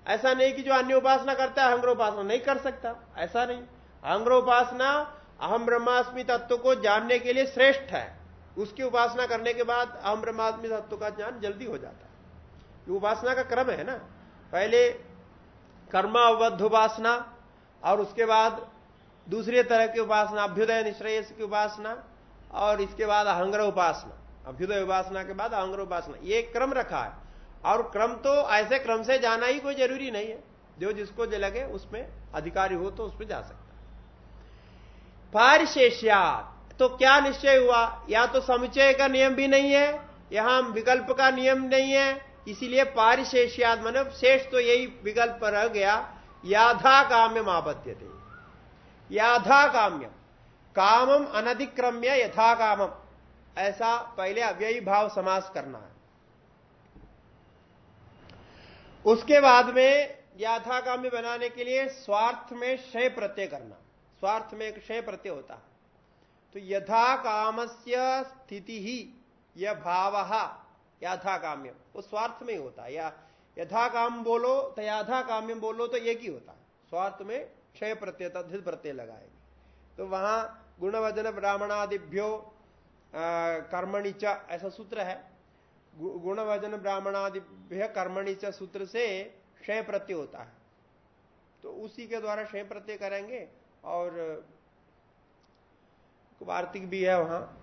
ऐसा नहीं कि जो अन्य उपासना करता है अहंग्र उपासना नहीं कर सकता। ऐसा नहीं। अहंग्र उपासना अहम ब्रह्मास्मि तत्व को जानने के लिए श्रेष्ठ है। उसकी उपासना करने के बाद अहम ब्रह्मास्मि तत्व का ज्ञान जल्दी हो जाता है। उपासना का क्रम है ना। पहले कर्मावद्ध उपासना और उसके बाद दूसरे तरह की उपासना, अभ्युदय निश्रेयस की उपासना और इसके बाद अहंग्रह उपासना। अभ्युदय उपासना के बाद अहंग्रह उपासना। ये क्रम रखा है। और क्रम तो ऐसे क्रम से जाना ही कोई ज़रूरी नहीं है। जो जिसको जो लगे उसमें अधिकारी हो तो उसमें जा सकता पारिशेष्यात। तो क्या निश्चय हुआ? या तो समुचय का नियम भी नहीं है, यहाँ विकल्प का नियम नहीं है, इसीलिए पारिशेष्याद मतलब शेष तो यही विकल्प रह गया याधा काम्यम आपत्य थे याधा काम्यम कामम अनधिक्रम्य यथा कामम ऐसा पहले अव्ययी भाव समास करना है। उसके बाद में याथा काम्य बनाने के लिए स्वार्थ में क्षय प्रत्यय करना। स्वार्थ में क्षय प्रत्यय होता है। तो यथा काम से स्थिति ही यह भाव याथा काम्यम वो स्वार्थ में ही होता है। या यथा काम बोलो तो याथा काम्यम बोलो तो एक ही होता है। स्वार्थ में क्षय प्रत्यय तद्धित प्रत्यय लगाएँगे। तो वहाँ गुणवजन ब्राह्मणादिभ्यो कर्मणिच ऐसा सूत्र है। गुणवजन ब्राह्मणादिभ्य कर्मणि च सूत्र से क्षय प्रत्यय होता है। तो उसी के द्वारा क्षय प्रत्यय करेंगे और वार्तिक भी है वहाँ।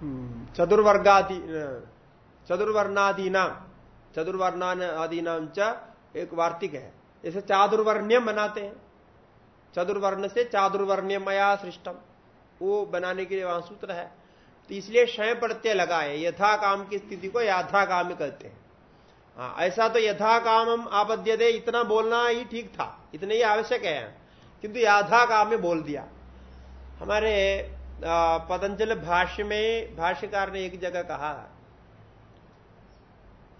हम्म, चतुर्वर्गादि आदि नाम च एक वार्तिक है। जैसे चादुर्वर्ण्यम बनाते हैं। चतुर्वर्ण से चादुर्वर्ण्यम मया सृष्टम वो बनाने के लिए वहाँ सूत्र है। तो इसलिए क्षय प्रत्यय लगाए यथा काम की स्थिति को याथा काम कहते हैं। हाँ ऐसा तो यथा काम हम आपद्य दे इतना बोलना ही ठीक था। इतने ही आवश्यक है। किंतु याथा काम में बोल दिया। हमारे पतंजल भाष्य में भाष्यकार ने एक जगह कहा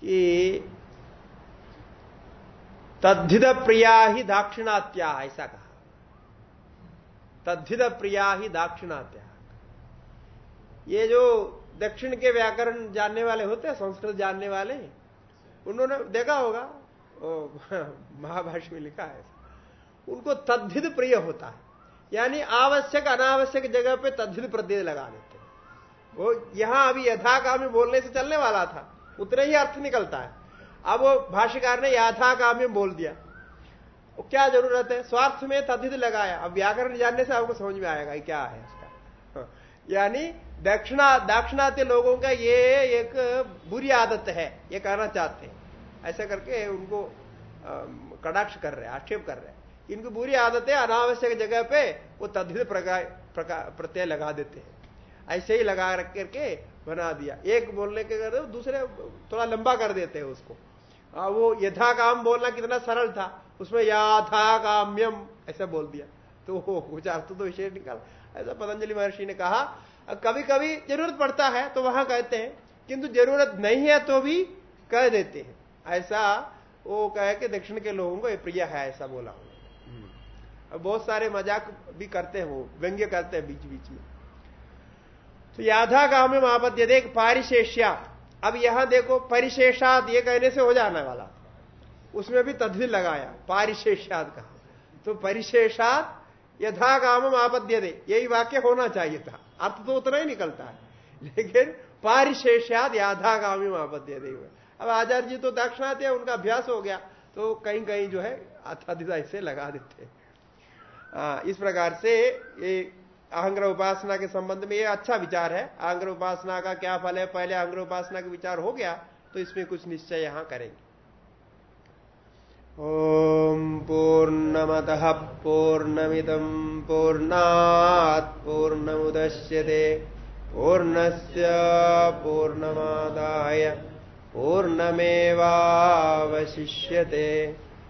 कि तद्धित प्रिया ही दाक्षिणात्या, ऐसा कहा। तद्धित प्रिया ही दाक्षिणात्या। ये जो दक्षिण के व्याकरण जानने वाले होते हैं, संस्कृत जानने वाले, उन्होंने देखा होगा महाभाष्य में लिखा है उनको तद्धित प्रिय होता है। यानी आवश्यक, अनावश्यक जगह पे तद्धित प्रत्यय लगा देते हैं। वो यहाँ अभी यथाकामी बोलने से चलने वाला था, उतने ही अर्थ निकलता है। अब वो भाष्यकार ने यथाकामी बोल दिया। वो क्या ज़रूरत है? स्वार्थ में तद्धित लगाया। अब व्याकरण जानने से आपको समझ में आएगा क्या है इसका। यानी दक्षिणा, दाक्षिणात्य लोगों का ये एक बुरी आदत है, ये कहना चाहते हैं। ऐसा करके उनको कटाक्ष कर रहे हैं, आक्षेप कर रहे हैं। इनकी बुरी आदत है अनावश्यक जगह पे वो तद्धित प्रत्यय लगा देते हैं। ऐसे ही लगा रख करके बना दिया। एक बोलने के कर दूसरे थोड़ा लंबा कर देते हैं उसको। आ, वो यथा काम बोलना कितना सरल था। उसमें याथा काम्यम ऐसा बोल दिया। तो कुछ अर्थ तो विषय निकाल। ऐसा पतंजलि महर्षि ने कहा कभी कभी ज़रूरत पड़ता है तो वहाँ कहते हैं किंतु ज़रूरत नहीं है तो भी कह देते हैं। ऐसा वो कहे कि दक्षिण के लोगों को प्रिय है ऐसा बोला हूँ बहुत सारे मज़ाक भी करते हैं वो, व्यंग्य करते हैं बीच बीच में। तो याधा गाँव में महापद्य देख पारिशेष्या। अब यहाँ देखो, परिशेषाद, ये कहने से हो जाने वाला। उसमें भी तद्विर लगाया पारिशेषाद का। तो परिशेषाद यथा काम आपद्य दे, यही वाक्य होना चाहिए था। अर्थ तो उतना ही निकलता है। लेकिन पारिशेषाद याधागामी आपद्य दे। अब आचार्य जी तो दाक्षिणाते हैं उनका अभ्यास हो गया। तो कहीं कहीं जो है अथाधिता इसे लगा देते हैं। इस प्रकार से ये अहंग्र उपासना के संबंध में ये अच्छा विचार है। अहंग्र उपासना का क्या फल है? पहले अहंग्र उपासना का विचार हो गया तो इसमें कुछ निश्चय यहाँ करेंगे। ॐ पूर्णमतः पूर्णमिदम् पूर्णात् पूर्णमुदश्यते। पूर्णस्य पूर्णमादाय पूर्णमेवावशिष्यते।